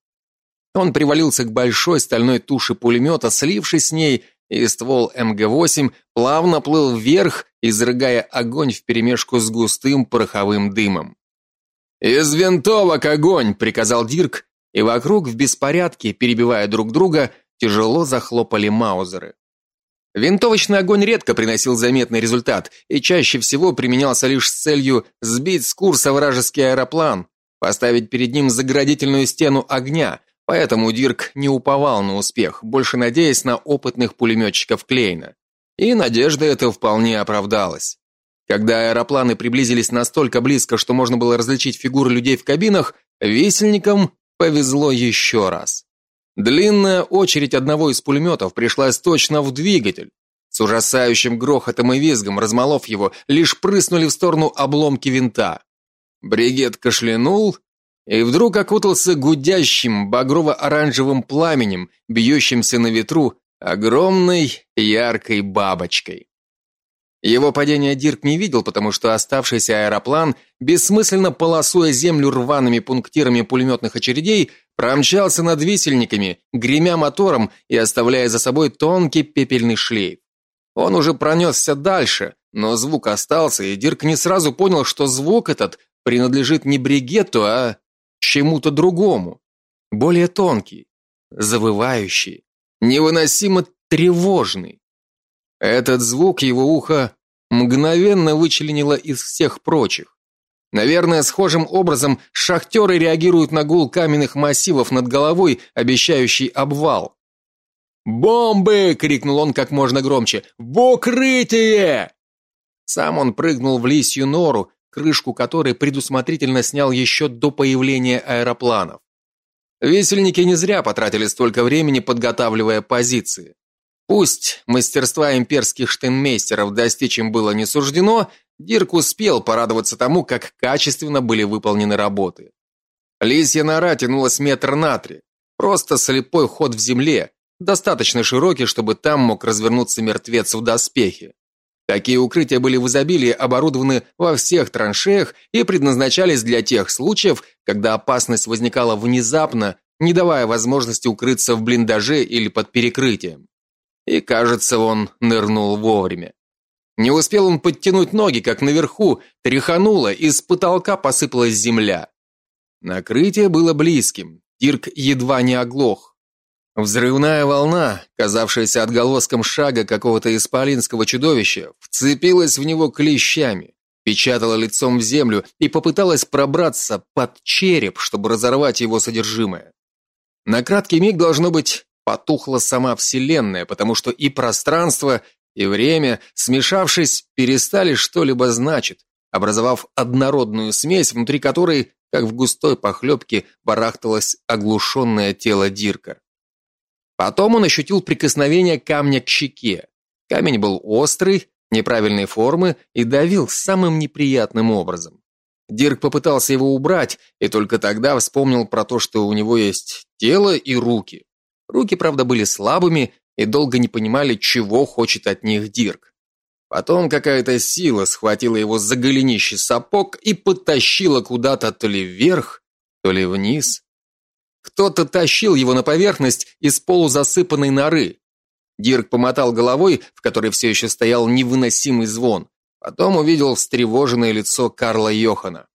Он привалился к большой стальной туше пулемета, слившись с ней, и ствол МГ-8 плавно плыл вверх, изрыгая огонь вперемешку с густым пороховым дымом. «Из винтовок огонь!» — приказал Дирк, и вокруг в беспорядке, перебивая друг друга, тяжело захлопали маузеры. Винтовочный огонь редко приносил заметный результат и чаще всего применялся лишь с целью сбить с курса вражеский аэроплан, поставить перед ним заградительную стену огня, поэтому Дирк не уповал на успех, больше надеясь на опытных пулеметчиков Клейна. И надежда эта вполне оправдалась. Когда аэропланы приблизились настолько близко, что можно было различить фигуры людей в кабинах, висельникам повезло еще раз. Длинная очередь одного из пулеметов пришлась точно в двигатель. С ужасающим грохотом и визгом, размолов его, лишь прыснули в сторону обломки винта. Бригет кашлянул и вдруг окутался гудящим багрово-оранжевым пламенем, бьющимся на ветру огромной яркой бабочкой. Его падение Дирк не видел, потому что оставшийся аэроплан, бессмысленно полосуя землю рваными пунктирами пулеметных очередей, промчался над висельниками, гремя мотором и оставляя за собой тонкий пепельный шлейф. Он уже пронесся дальше, но звук остался, и Дирк не сразу понял, что звук этот принадлежит не бригетту, а чему-то другому, более тонкий, завывающий, невыносимо тревожный. Этот звук его ухо мгновенно вычленило из всех прочих. Наверное, схожим образом шахтеры реагируют на гул каменных массивов над головой, обещающий обвал. «Бомбы!» — крикнул он как можно громче. «В укрытие!» Сам он прыгнул в лисью нору, крышку которой предусмотрительно снял еще до появления аэропланов. Весельники не зря потратили столько времени, подготавливая позиции. Пусть мастерства имперских штейнмейстеров достичь им было не суждено, Дирк успел порадоваться тому, как качественно были выполнены работы. Лисья нора тянулась метр на три. Просто слепой ход в земле, достаточно широкий, чтобы там мог развернуться мертвец в доспехе. Такие укрытия были в изобилии оборудованы во всех траншеях и предназначались для тех случаев, когда опасность возникала внезапно, не давая возможности укрыться в блиндаже или под перекрытием. И, кажется, он нырнул вовремя. Не успел он подтянуть ноги, как наверху тряхануло, и с потолка посыпалась земля. Накрытие было близким. Дирк едва не оглох. Взрывная волна, казавшаяся отголоском шага какого-то исполинского чудовища, вцепилась в него клещами, печатала лицом в землю и попыталась пробраться под череп, чтобы разорвать его содержимое. На краткий миг должно быть потухла сама Вселенная, потому что и пространство, и время, смешавшись, перестали что-либо значить, образовав однородную смесь, внутри которой, как в густой похлебке, барахталось оглушенное тело Дирка. Потом он ощутил прикосновение камня к щеке. Камень был острый, неправильной формы и давил самым неприятным образом. Дирк попытался его убрать и только тогда вспомнил про то, что у него есть тело и руки. Руки, правда, были слабыми и долго не понимали, чего хочет от них Дирк. Потом какая-то сила схватила его за голенище сапог и потащила куда-то то ли вверх, то ли вниз. Кто-то тащил его на поверхность из полузасыпанной норы. Дирк помотал головой, в которой все еще стоял невыносимый звон. Потом увидел встревоженное лицо Карла Йохана.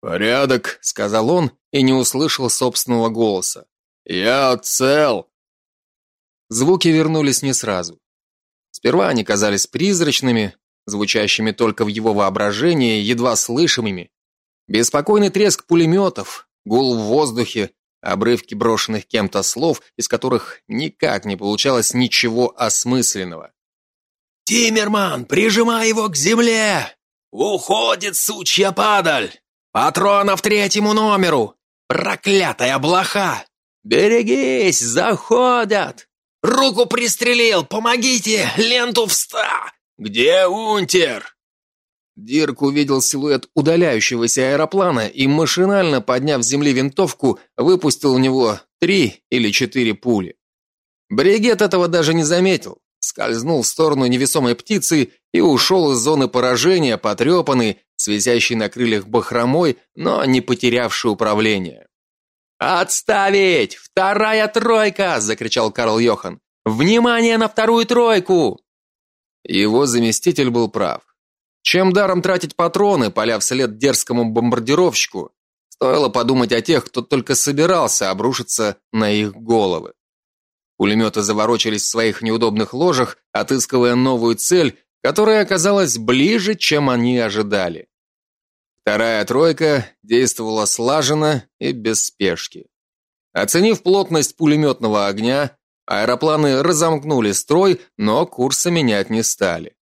«Порядок», — сказал он и не услышал собственного голоса. «Я цел». Звуки вернулись не сразу. Сперва они казались призрачными, звучащими только в его воображении, едва слышимыми. Беспокойный треск пулеметов, гул в воздухе, обрывки брошенных кем-то слов, из которых никак не получалось ничего осмысленного. «Тиммерман, прижимай его к земле! Уходит, сучья падаль! Патронов третьему номеру! Проклятая блоха! Берегись, заходят! Руку пристрелил, помогите, ленту вста! Где унтер?» Дирк увидел силуэт удаляющегося аэроплана и машинально, подняв с земли винтовку, выпустил в него три или четыре пули. Бригет этого даже не заметил, скользнул в сторону невесомой птицы и ушел из зоны поражения, потрепанный, связящий на крыльях бахромой, но не потерявший управление. «Отставить! Вторая тройка!» – закричал Карл Йохан. «Внимание на вторую тройку!» Его заместитель был прав. Чем даром тратить патроны, поля вслед дерзкому бомбардировщику, стоило подумать о тех, кто только собирался обрушиться на их головы. Пулеметы заворочились в своих неудобных ложах, отыскивая новую цель, которая оказалась ближе, чем они ожидали. Вторая тройка действовала слаженно и без спешки. Оценив плотность пулеметного огня, аэропланы разомкнули строй, но курса менять не стали.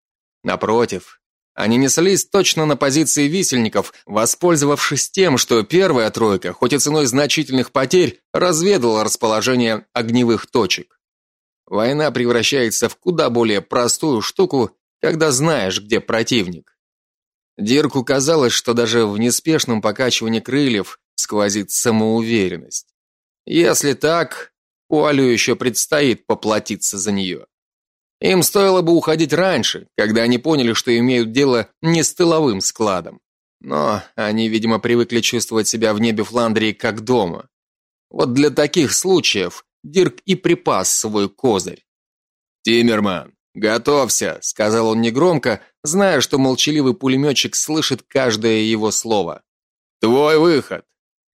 Напротив, они неслись точно на позиции висельников, воспользовавшись тем, что первая тройка, хоть и ценой значительных потерь, разведала расположение огневых точек. Война превращается в куда более простую штуку, когда знаешь, где противник. Дирку казалось, что даже в неспешном покачивании крыльев сквозит самоуверенность. Если так, Пуалю еще предстоит поплатиться за нее. Им стоило бы уходить раньше, когда они поняли, что имеют дело не с тыловым складом. Но они, видимо, привыкли чувствовать себя в небе Фландрии как дома. Вот для таких случаев Дирк и припас свой козырь. «Тиммерман, готовься», — сказал он негромко, зная, что молчаливый пулеметчик слышит каждое его слово. Твой выход.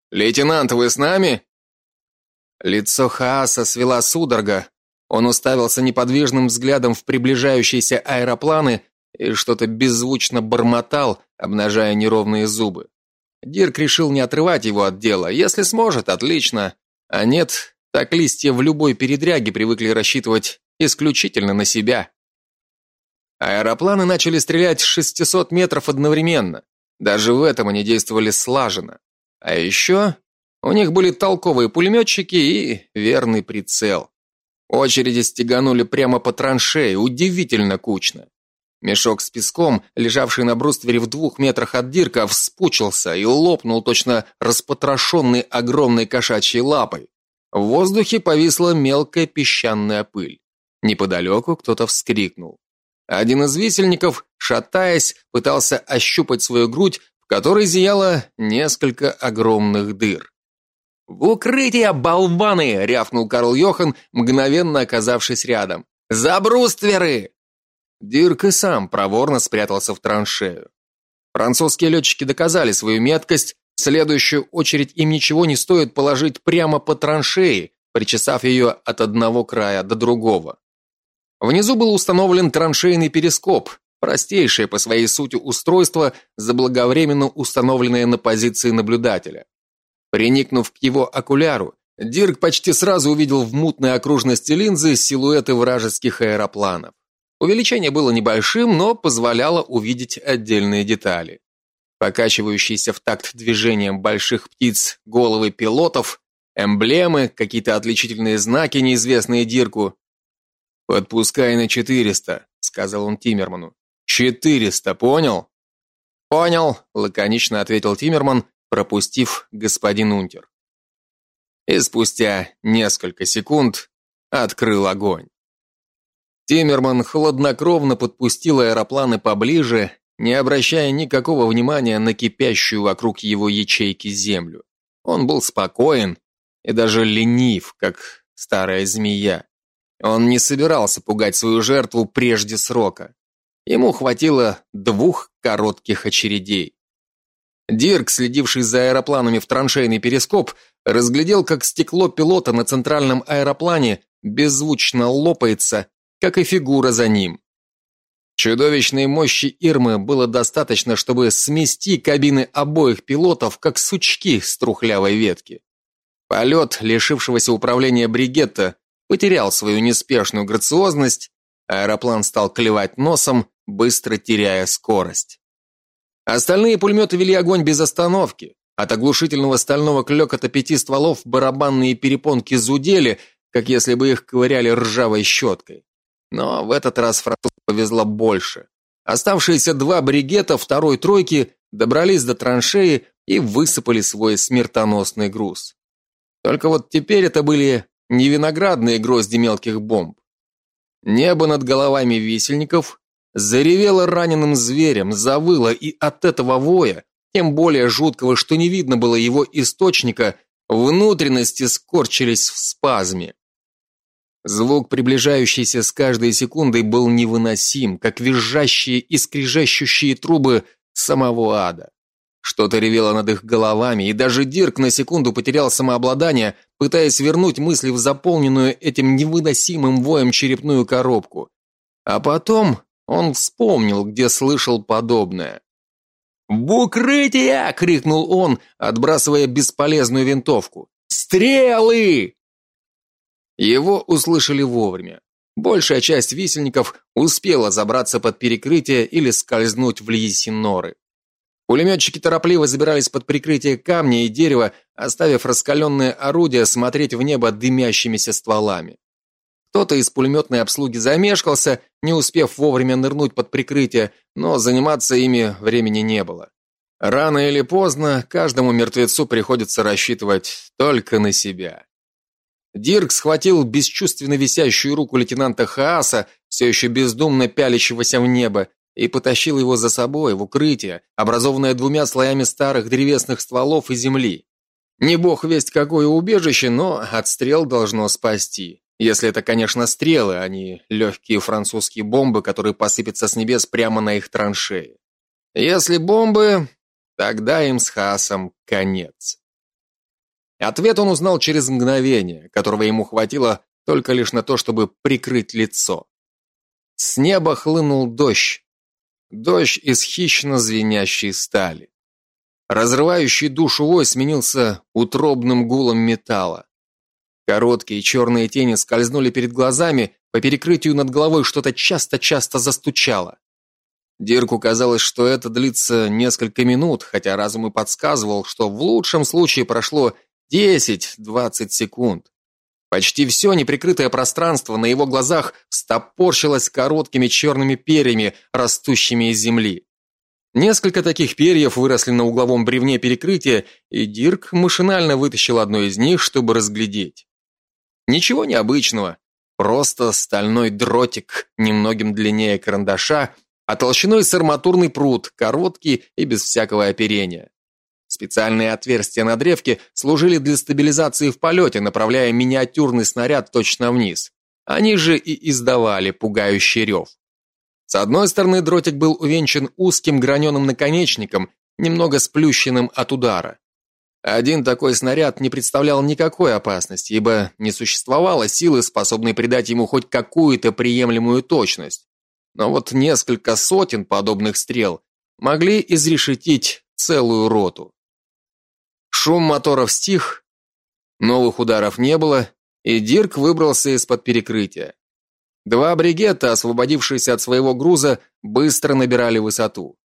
Лейтенант, вы с нами? Лицо Хааса свела судорога. Он уставился неподвижным взглядом в приближающиеся аэропланы и что-то беззвучно бормотал, обнажая неровные зубы. Дирк решил не отрывать его от дела. Если сможет, отлично. А нет, так листья в любой передряге привыкли рассчитывать исключительно на себя. Аэропланы начали стрелять с 600 метров одновременно. Даже в этом они действовали слаженно. А еще у них были толковые пулеметчики и верный прицел. Очереди стеганули прямо по траншее, удивительно кучно. Мешок с песком, лежавший на бруствере в двух метрах от Дирка, вспучился и лопнул точно распотрошенный огромной кошачьей лапой. В воздухе повисла мелкая песчаная пыль. Неподалеку кто-то вскрикнул. Один из висельников, шатаясь, пытался ощупать свою грудь, в которой зияло несколько огромных дыр. «В укрытие, болваны!» — рявкнул Карл Йохан, мгновенно оказавшись рядом. «За брустверы!» Дирк и сам проворно спрятался в траншею. Французские летчики доказали свою меткость, в следующую очередь им ничего не стоит положить прямо по траншеи, причесав ее от одного края до другого. Внизу был установлен траншейный перископ, простейшее по своей сути устройство, заблаговременно установленное на позиции наблюдателя. Приникнув к его окуляру, Дирк почти сразу увидел в мутной окружности линзы силуэты вражеских аэропланов. Увеличение было небольшим, но позволяло увидеть отдельные детали. Покачивающиеся в такт движением больших птиц головы пилотов, эмблемы, какие-то отличительные знаки, неизвестные Дирку, «Подпускай на 400», сказал он Тиммерману. «Четыреста, понял?» «Понял», лаконично ответил Тиммерман, пропустив господин Унтер. И спустя несколько секунд открыл огонь. Тиммерман хладнокровно подпустил аэропланы поближе, не обращая никакого внимания на кипящую вокруг его ячейки землю. Он был спокоен и даже ленив, как старая змея. Он не собирался пугать свою жертву прежде срока. Ему хватило двух коротких очередей. Дирк, следивший за аэропланами в траншейный перископ, разглядел, как стекло пилота на центральном аэроплане беззвучно лопается как и фигура за ним. Чудовищной мощи Ирмы было достаточно, чтобы смести кабины обоих пилотов, как сучки с трухлявой ветки. Полет, лишившегося управления бригетта, потерял свою неспешную грациозность, аэроплан стал клевать носом, быстро теряя скорость. Остальные пулеметы вели огонь без остановки. От оглушительного стального клёкота пяти стволов барабанные перепонки зудели, как если бы их ковыряли ржавой щеткой. Но в этот раз французу повезло больше. Оставшиеся два бригета второй тройки добрались до траншеи и высыпали свой смертоносный груз. Только вот теперь это были не виноградные грозди мелких бомб. Небо над головами висельников заревело раненым зверем, завыло, и от этого воя, тем более жуткого, что не видно было его источника, внутренности скорчились в спазме. Звук, приближающийся с каждой секундой, был невыносим, как визжащие и скрежещущие трубы самого ада. Что-то ревело над их головами, и даже Дирк на секунду потерял самообладание, пытаясь вернуть мысли в заполненную этим невыносимым воем черепную коробку. А потом он вспомнил, где слышал подобное. «В укрытие!» — крикнул он, отбрасывая бесполезную винтовку. «Стрелы!» Его услышали вовремя. Большая часть висельников успела забраться под перекрытие или скользнуть в лиси норы. Пулеметчики торопливо забирались под прикрытие камня и дерева, оставив раскаленные орудия смотреть в небо дымящимися стволами. Кто-то из пулеметной обслуги замешкался, не успев вовремя нырнуть под прикрытие, но заниматься ими времени не было. Рано или поздно каждому мертвецу приходится рассчитывать только на себя. Дирк схватил бесчувственно висящую руку лейтенанта Хааса, все еще бездумно пялящегося в небо, и потащил его за собой в укрытие, образованное двумя слоями старых древесных стволов и земли. Не бог весть какое убежище, но отстрел должно спасти. Если это, конечно, стрелы, а не легкие французские бомбы, которые посыпятся с небес прямо на их траншеи. Если бомбы, тогда им с Хаасом конец. Ответ он узнал через мгновение, которого ему хватило только лишь на то, чтобы прикрыть лицо. С неба хлынул дождь. Дождь из хищно звенящей стали. Разрывающий душу вой сменился утробным гулом металла. Короткие черные тени скользнули перед глазами, по перекрытию над головой что-то часто-часто застучало. Дирку казалось, что это длится несколько минут, хотя разум и подсказывал, что в лучшем случае прошло 10-20 секунд. Почти все неприкрытое пространство на его глазах стопорщилось короткими черными перьями, растущими из земли. Несколько таких перьев выросли на угловом бревне перекрытия, и Дирк машинально вытащил одно из них, чтобы разглядеть. Ничего необычного, просто стальной дротик, немногим длиннее карандаша, а толщиной с арматурный прут, короткий и без всякого оперения. Специальные отверстия на древке служили для стабилизации в полете, направляя миниатюрный снаряд точно вниз. Они же и издавали пугающий рев. С одной стороны дротик был увенчан узким граненым наконечником, немного сплющенным от удара. Один такой снаряд не представлял никакой опасности, ибо не существовало силы, способной придать ему хоть какую-то приемлемую точность. Но вот несколько сотен подобных стрел могли изрешетить целую роту. Шум моторов стих, новых ударов не было, и Дирк выбрался из-под перекрытия. Два бригета, освободившиеся от своего груза, быстро набирали высоту.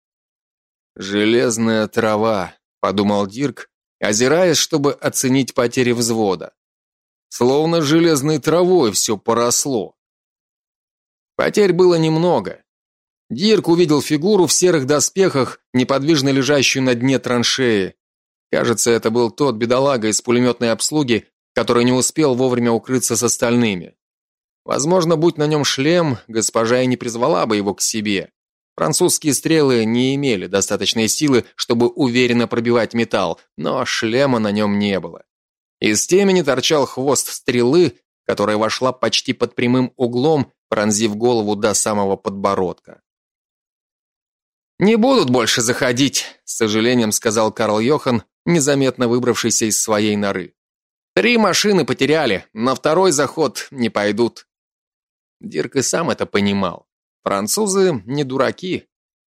«Железная трава», — подумал Дирк, озираясь, чтобы оценить потери взвода. Словно железной травой все поросло. Потерь было немного. Дирк увидел фигуру в серых доспехах, неподвижно лежащую на дне траншеи. Кажется, это был тот бедолага из пулеметной обслуги, который не успел вовремя укрыться с остальными. Возможно, будь на нем шлем, госпожа и не призвала бы его к себе. Французские стрелы не имели достаточной силы, чтобы уверенно пробивать металл, но шлема на нем не было. Из темени торчал хвост стрелы, которая вошла почти под прямым углом, пронзив голову до самого подбородка. Не будут больше заходить, с сожалением сказал Карл Йохан, незаметно выбравшийся из своей норы. Три машины потеряли, на второй заход не пойдут. Дирк и сам это понимал. Французы не дураки.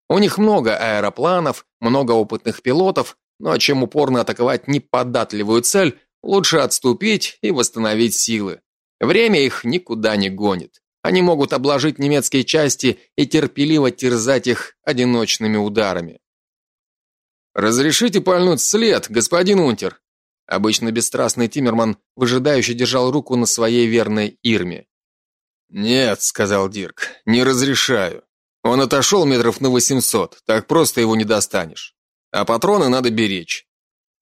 У них много аэропланов, много опытных пилотов, но чем упорно атаковать неподатливую цель, лучше отступить и восстановить силы. Время их никуда не гонит. Они могут обложить немецкие части и терпеливо терзать их одиночными ударами. Разрешите пальнуть след, господин Унтер. Обычно бесстрастный Тиммерман выжидающе держал руку на своей верной Ирме. Нет, сказал Дирк. Не разрешаю. Он отошел метров на восемьсот, так просто его не достанешь. А патроны надо беречь.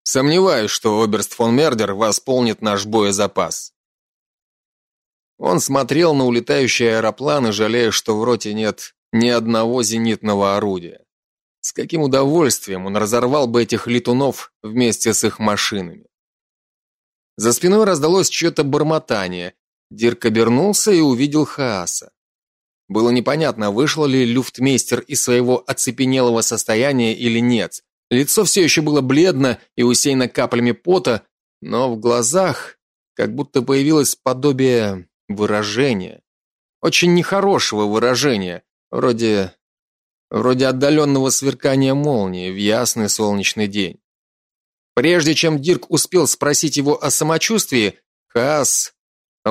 Сомневаюсь, что оберст фон Мердер восполнит наш боезапас. Он смотрел на улетающие аэропланы, жалея, что в роте нет ни одного зенитного орудия. С каким удовольствием он разорвал бы этих летунов вместе с их машинами. За спиной раздалось чье-то бормотание. Дирк обернулся и увидел Хааса. Было непонятно, вышел ли люфтмейстер из своего оцепенелого состояния или нет. Лицо все еще было бледно и усеяно каплями пота, но в глазах как будто появилось подобие выражения. Очень нехорошего выражения, вроде вроде отдаленного сверкания молнии в ясный солнечный день. Прежде чем Дирк успел спросить его о самочувствии, Хаас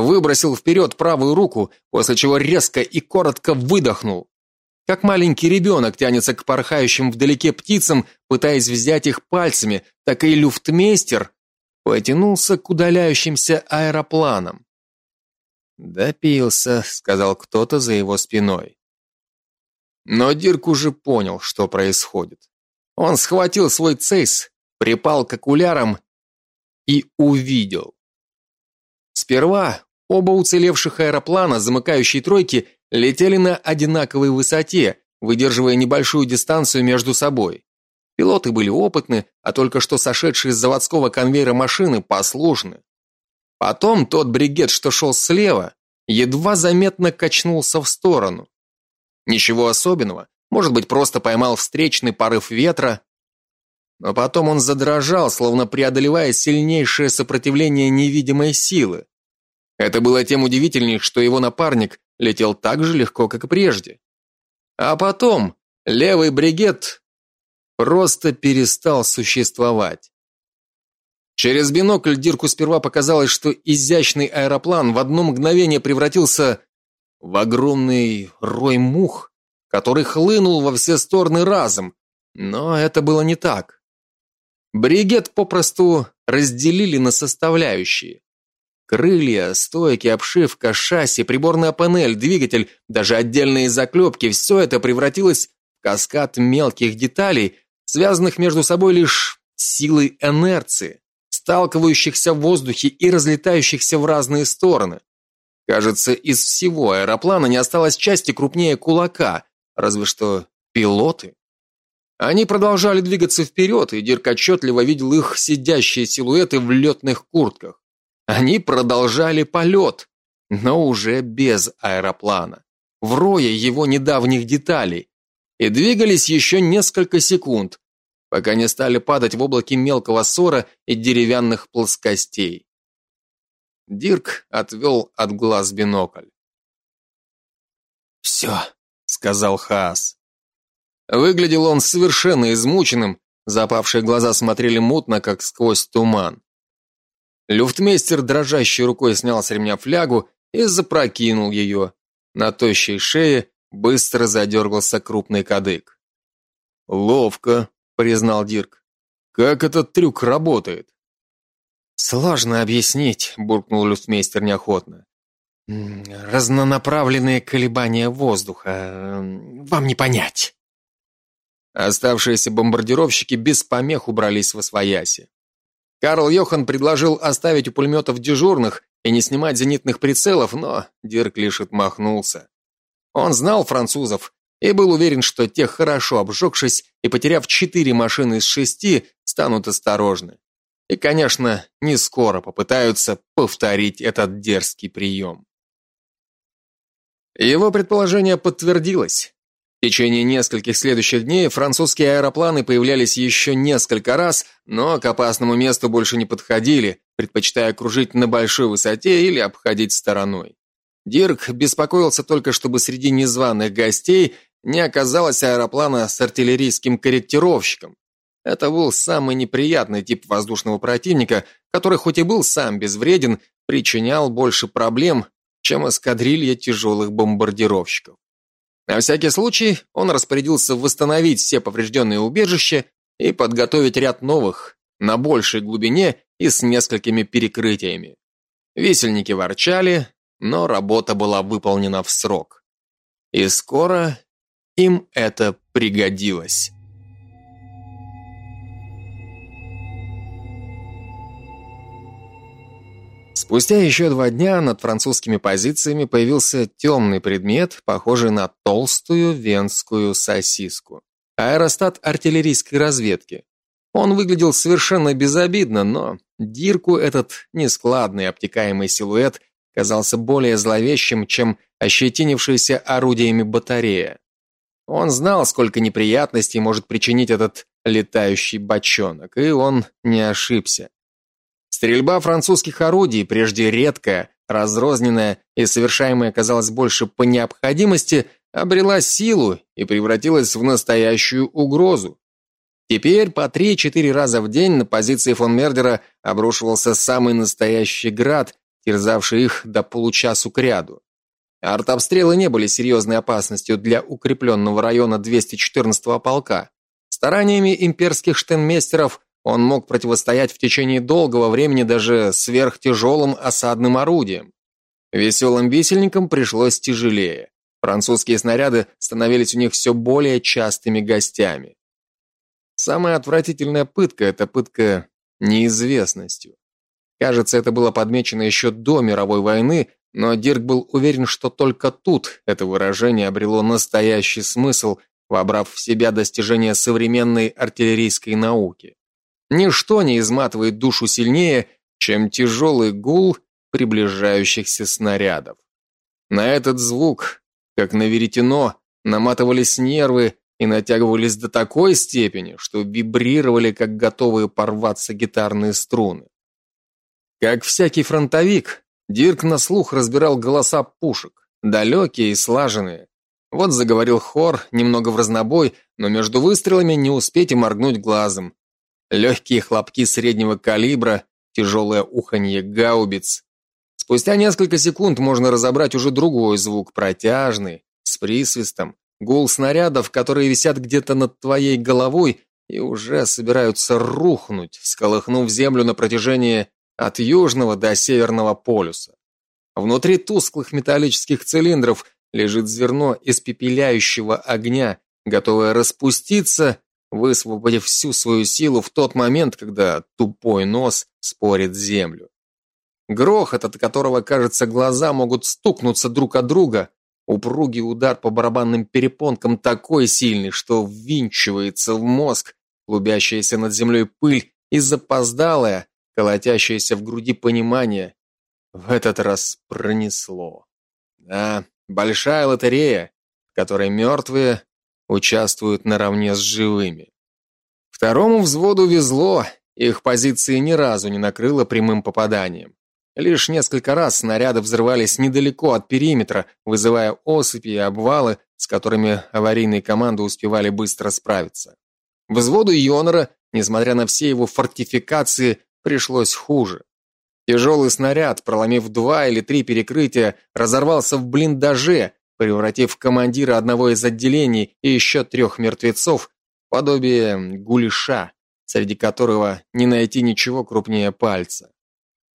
выбросил вперед правую руку, после чего резко и коротко выдохнул. Как маленький ребенок тянется к порхающим вдалеке птицам, пытаясь взять их пальцами, так и люфтмейстер потянулся к удаляющимся аэропланам. «Допился», — сказал кто-то за его спиной. Но Дирк уже понял, что происходит. Он схватил свой цейс, припал к окулярам и увидел. Сперва оба уцелевших аэроплана замыкающей тройки летели на одинаковой высоте, выдерживая небольшую дистанцию между собой. Пилоты были опытны, а только что сошедшие с заводского конвейера машины послушны. Потом тот бригет, что шел слева, едва заметно качнулся в сторону. Ничего особенного, может быть, просто поймал встречный порыв ветра, но потом он задрожал, словно преодолевая сильнейшее сопротивление невидимой силы. Это было тем удивительней, что его напарник летел так же легко, как и прежде. А потом левый бригет просто перестал существовать. Через бинокль Дирку сперва показалось, что изящный аэроплан в одно мгновение превратился в огромный рой мух, который хлынул во все стороны разом. Но это было не так. Бригет попросту разделили на составляющие. Крылья, стойки, обшивка, шасси, приборная панель, двигатель, даже отдельные заклепки – все это превратилось в каскад мелких деталей, связанных между собой лишь силой инерции сталкивающихся в воздухе и разлетающихся в разные стороны. Кажется, из всего аэроплана не осталось части крупнее кулака, разве что пилоты. Они продолжали двигаться вперед, и Дирк отчетливо видел их сидящие силуэты в летных куртках. Они продолжали полет, но уже без аэроплана, в рое его недавних деталей, и двигались еще несколько секунд, пока не стали падать в облаке мелкого ссора и деревянных плоскостей. Дирк отвел от глаз бинокль. «Все», — сказал Хаас. Выглядел он совершенно измученным, запавшие глаза смотрели мутно, как сквозь туман. Люфтмейстер дрожащей рукой снял с ремня флягу и запрокинул ее. На тощей шее быстро задергался крупный кадык. «Ловко», признал Дирк. Как этот трюк работает? Сложно объяснить, буркнул люстмейстер неохотно. разнонаправленные колебания воздуха. Вам не понять. Оставшиеся бомбардировщики без помех убрались в освояси. Карл Йохан предложил оставить у пулеметов дежурных и не снимать зенитных прицелов, но Дирк лишь отмахнулся. Он знал французов и был уверен, что те, хорошо обжегшись и потеряв четыре машины из шести, станут осторожны. И, конечно, не скоро попытаются повторить этот дерзкий прием. Его предположение подтвердилось. Течение нескольких следующих дней французские аэропланы появлялись еще несколько раз, но к опасному месту больше не подходили, предпочитая кружить на большой высоте или обходить стороной. Дирк беспокоился только, чтобы среди незваных гостей не оказалось аэроплана с артиллерийским корректировщиком. Это был самый неприятный тип воздушного противника, который хоть и был сам безвреден, причинял больше проблем, чем эскадрилья тяжелых бомбардировщиков. На всякий случай он распорядился восстановить все поврежденные убежища и подготовить ряд новых на большей глубине и с несколькими перекрытиями. Висельники ворчали, но работа была выполнена в срок. И скоро им это пригодилось. Спустя еще два дня над французскими позициями появился темный предмет, похожий на толстую венскую сосиску. Аэростат артиллерийской разведки. Он выглядел совершенно безобидно, но Дирку этот нескладный обтекаемый силуэт казался более зловещим, чем ощетинившаяся орудиями батарея. Он знал, сколько неприятностей может причинить этот летающий бочонок, и он не ошибся. Стрельба французских орудий, прежде редкая, разрозненная и совершаемая, казалось, больше по необходимости, обрела силу и превратилась в настоящую угрозу. Теперь по три-четыре раза в день на позиции фон Мердера обрушивался самый настоящий град, терзавший их до получасу кряду. Артобстрелы не были серьезной опасностью для укрепленного района 214-го полка. Стараниями имперских штенмейстеров он мог противостоять в течение долгого времени даже сверхтяжелым осадным орудиям. Веселым висельникам пришлось тяжелее. Французские снаряды становились у них все более частыми гостями. Самая отвратительная пытка это пытка неизвестностью. Кажется, это было подмечено еще до мировой войны, но Дирк был уверен, что только тут это выражение обрело настоящий смысл, вобрав в себя достижения современной артиллерийской науки. Ничто не изматывает душу сильнее, чем тяжелый гул приближающихся снарядов. На этот звук, как на веретено, наматывались нервы и натягивались до такой степени, что вибрировали, как готовые порваться гитарные струны. Как всякий фронтовик, Дирк на слух разбирал голоса пушек, далекие и слаженные. Вот заговорил хор, немного в разнобой, но между выстрелами не успеть и моргнуть глазом, легкие хлопки среднего калибра, тяжелое уханье гаубиц. Спустя несколько секунд можно разобрать уже другой звук, протяжный, с присвистом, гул снарядов, которые висят где-то над твоей головой и уже собираются рухнуть, всколыхнув землю на протяжении от южного до северного полюса. Внутри тусклых металлических цилиндров лежит зерно испепеляющего огня, готовое распуститься высвободив всю свою силу в тот момент, когда тупой нос спорит землю. Грохот, от которого, кажется, глаза могут стукнуться друг от друга, упругий удар по барабанным перепонкам такой сильный, что ввинчивается в мозг клубящаяся над землей пыль и запоздалая, колотящаяся в груди понимание. В этот раз пронесло. Да, большая лотерея, в которой мертвые участвуют наравне с живыми. Второму взводу везло, их позиции ни разу не накрыло прямым попаданием. Лишь несколько раз снаряды взрывались недалеко от периметра, вызывая осыпи и обвалы, с которыми аварийные команды успевали быстро справиться. Взводу Йонора, несмотря на все его фортификации, пришлось хуже. Тяжелый снаряд, проломив два или три перекрытия, разорвался в блиндаже, превратив командира одного из отделений и еще трех мертвецов в подобие гулеша, среди которого не найти ничего крупнее пальца.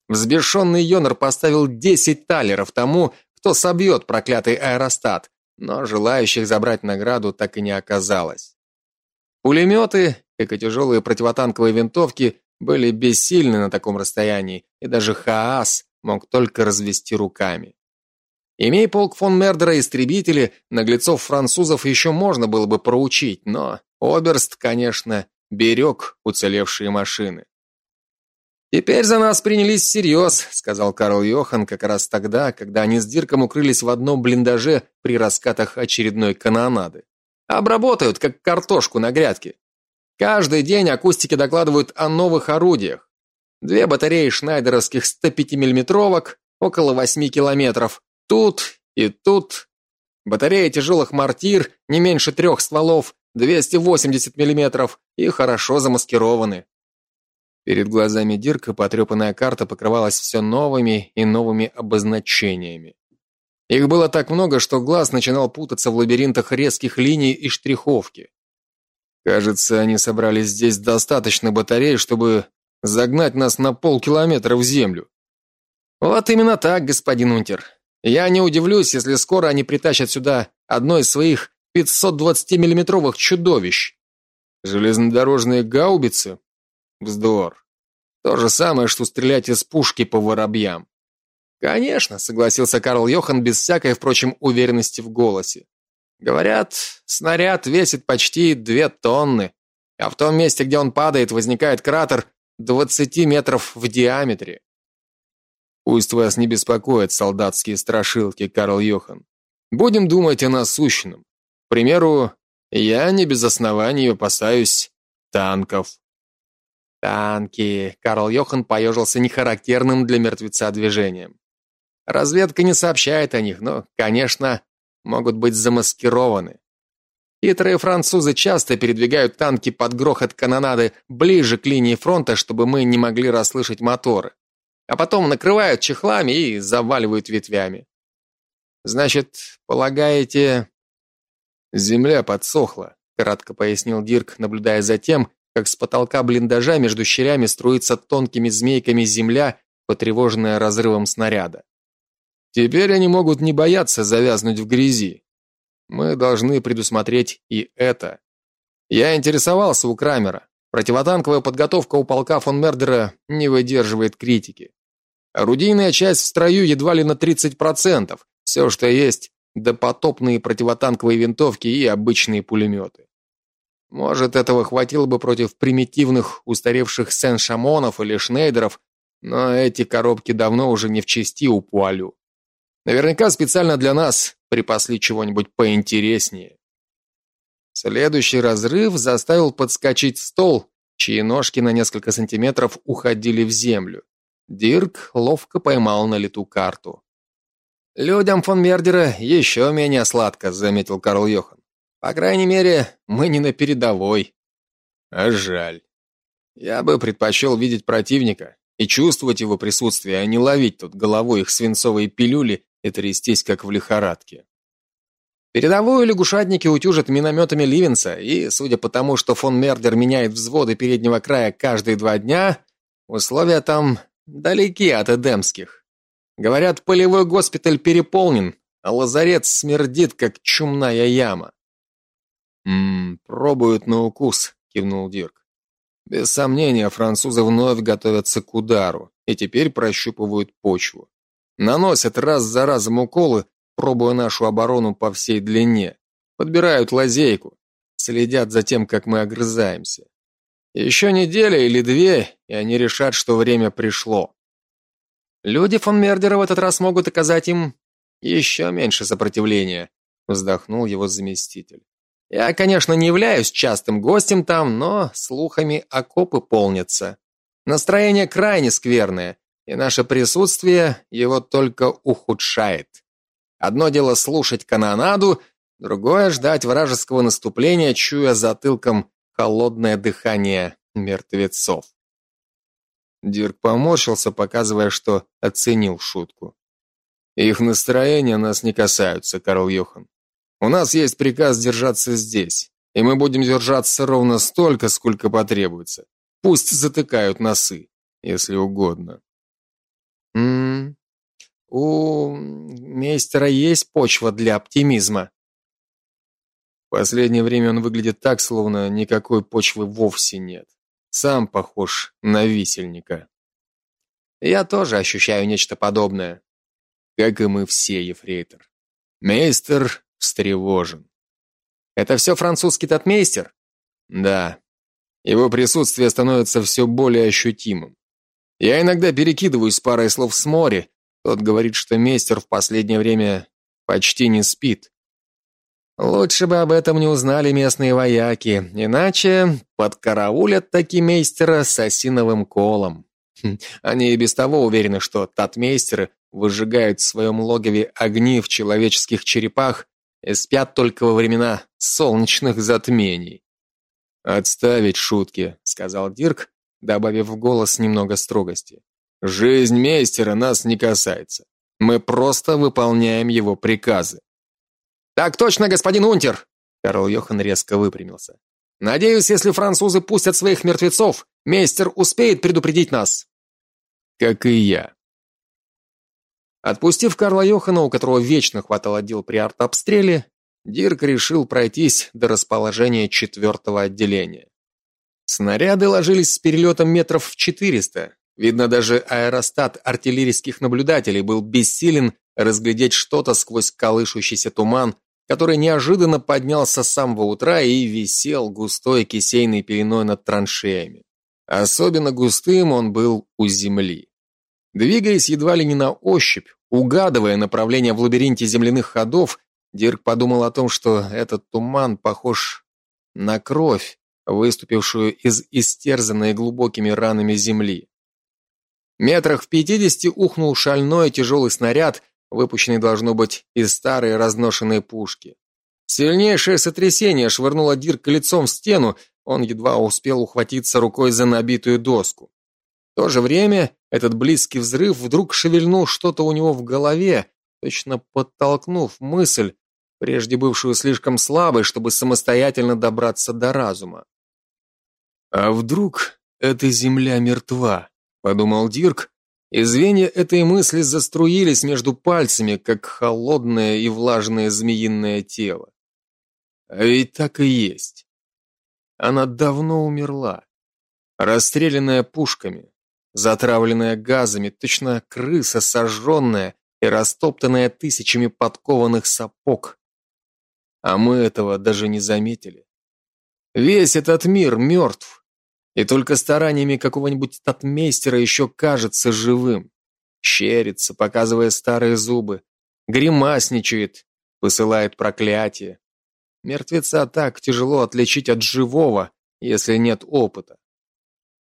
Взбешенный Йонар поставил 10 талеров тому, кто собьет проклятый аэростат, но желающих забрать награду так и не оказалось. Пулеметы, как и тяжелые противотанковые винтовки, были бессильны на таком расстоянии, и даже Хаас мог только развести руками. Имей полк фон Мердера истребители, наглецов французов еще можно было бы проучить, но Оберст, конечно, берег уцелевшие машины. «Теперь за нас принялись всерьез», — сказал Карл Йохан как раз тогда, когда они с Дирком укрылись в одном блиндаже при раскатах очередной канонады. «Обработают, как картошку на грядке. Каждый день акустики докладывают о новых орудиях. Две батареи шнайдеровских 105 миллиметровок, около 8 километров, Тут и тут. Батарея тяжелых мортир, не меньше трех стволов, 280 миллиметров и хорошо замаскированы. Перед глазами Дирка потрепанная карта покрывалась все новыми и новыми обозначениями. Их было так много, что глаз начинал путаться в лабиринтах резких линий и штриховки. Кажется, они собрали здесь достаточно батарей, чтобы загнать нас на полкилометра в землю. Вот именно так, господин Унтер. Я не удивлюсь, если скоро они притащат сюда одно из своих 520-миллиметровых чудовищ. Железнодорожные гаубицы? Вздор. То же самое, что стрелять из пушки по воробьям. Конечно, согласился Карл Йохан без всякой, впрочем, уверенности в голосе. Говорят, снаряд весит почти две тонны, а в том месте, где он падает, возникает кратер 20 метров в диаметре. Пусть вас не беспокоят солдатские страшилки, Карл Йохан. Будем думать о насущном. К примеру, я не без оснований опасаюсь танков. Танки. Карл Йохан поежился нехарактерным для мертвеца движением. Разведка не сообщает о них, но, конечно, могут быть замаскированы. Хитрые французы часто передвигают танки под грохот канонады ближе к линии фронта, чтобы мы не могли расслышать моторы а потом накрывают чехлами и заваливают ветвями. Значит, полагаете, земля подсохла, кратко пояснил Дирк, наблюдая за тем, как с потолка блиндажа между щелями струится тонкими змейками земля, потревоженная разрывом снаряда. Теперь они могут не бояться завязнуть в грязи. Мы должны предусмотреть и это. Я интересовался у Крамера. Противотанковая подготовка у полка фон Мердера не выдерживает критики. Орудийная часть в строю едва ли на 30%. Все, что есть, допотопные противотанковые винтовки и обычные пулеметы. Может, этого хватило бы против примитивных устаревших Сен-Шамонов или Шнейдеров, но эти коробки давно уже не в чести у Пуалю. Наверняка специально для нас припасли чего-нибудь поинтереснее. Следующий разрыв заставил подскочить стол, чьи ножки на несколько сантиметров уходили в землю. Дирк ловко поймал на лету карту. «Людям фон Мердера еще менее сладко», — заметил Карл Йохан. «По крайней мере, мы не на передовой». «А жаль. Я бы предпочел видеть противника и чувствовать его присутствие, а не ловить тут головой их свинцовые пилюли и трястись, как в лихорадке». Передовую лягушатники утюжат минометами Ливенса, и, судя по тому, что фон Мердер меняет взводы переднего края каждые два дня, условия там далеки от эдемских. Говорят, полевой госпиталь переполнен, а лазарет смердит, как чумная яма. «Ммм, пробуют на укус», — кивнул Дирк. «Без сомнения, французы вновь готовятся к удару и теперь прощупывают почву. Наносят раз за разом уколы, пробуя нашу оборону по всей длине. Подбирают лазейку, следят за тем, как мы огрызаемся. Еще неделя или две, и они решат, что время пришло. Люди фон Мердера в этот раз могут оказать им еще меньше сопротивления, вздохнул его заместитель. Я, конечно, не являюсь частым гостем там, но слухами окопы полнятся. Настроение крайне скверное, и наше присутствие его только ухудшает. Одно дело слушать канонаду, другое ждать вражеского наступления, чуя затылком холодное дыхание мертвецов. Дирк поморщился, показывая, что оценил шутку. Их настроения нас не касаются, Карл Йохан. У нас есть приказ держаться здесь, и мы будем держаться ровно столько, сколько потребуется. Пусть затыкают носы, если угодно. М, У мейстера есть почва для оптимизма. Последнее время он выглядит так, словно никакой почвы вовсе нет. Сам похож на висельника. Я тоже ощущаю нечто подобное. Как и мы все, ефрейтор. Мейстер встревожен. Это все французский татмейстер? Да. Его присутствие становится все более ощутимым. Я иногда перекидываюсь парой слов с Мори. Тот говорит, что мейстер в последнее время почти не спит. Лучше бы об этом не узнали местные вояки, иначе подкараулят таки мейстера с осиновым колом. Хм, они и без того уверены, что татмейстеры выжигают в своем логове огни в человеческих черепах и спят только во времена солнечных затмений. Отставить шутки, сказал Дирк, добавив в голос немного строгости. Жизнь мейстера нас не касается. Мы просто выполняем его приказы. Так точно, господин Унтер. Карл Йохан резко выпрямился. Надеюсь, если французы пустят своих мертвецов, мейстер успеет предупредить нас. Как и я. Отпустив Карла Йохана, у которого вечно хватало дел при артобстреле, Дирк решил пройтись до расположения четвертого отделения. Снаряды ложились с перелетом метров в 400. Видно, даже аэростат артиллерийских наблюдателей был бессилен разглядеть что-то сквозь колышущийся туман, который неожиданно поднялся с самого утра и висел густой кисейной пеленой над траншеями. Особенно густым он был у земли. Двигаясь едва ли не на ощупь, угадывая направление в лабиринте земляных ходов, Дирк подумал о том, что этот туман похож на кровь, выступившую из истерзанной глубокими ранами земли. Метрах в пятидесяти ухнул шальной тяжелый снаряд, выпущенный должно быть из старой разношенной пушки. Сильнейшее сотрясение швырнуло Дирка лицом в стену, он едва успел ухватиться рукой за набитую доску. В то же время этот близкий взрыв вдруг шевельнул что-то у него в голове, точно подтолкнув мысль, прежде бывшую слишком слабой, чтобы самостоятельно добраться до разума. А вдруг эта земля мертва, подумал Дирк, и звенья этой мысли заструились между пальцами, как холодное и влажное змеиное тело. А ведь так и есть. Она давно умерла, расстрелянная пушками, затравленная газами, точно крыса сожженная и растоптанная тысячами подкованных сапог. А мы этого даже не заметили. Весь этот мир мертв, и только стараниями какого-нибудь татмейстера еще кажется живым. Щерится, показывая старые зубы, гримасничает, посылает проклятие. Мертвеца так тяжело отличить от живого, если нет опыта.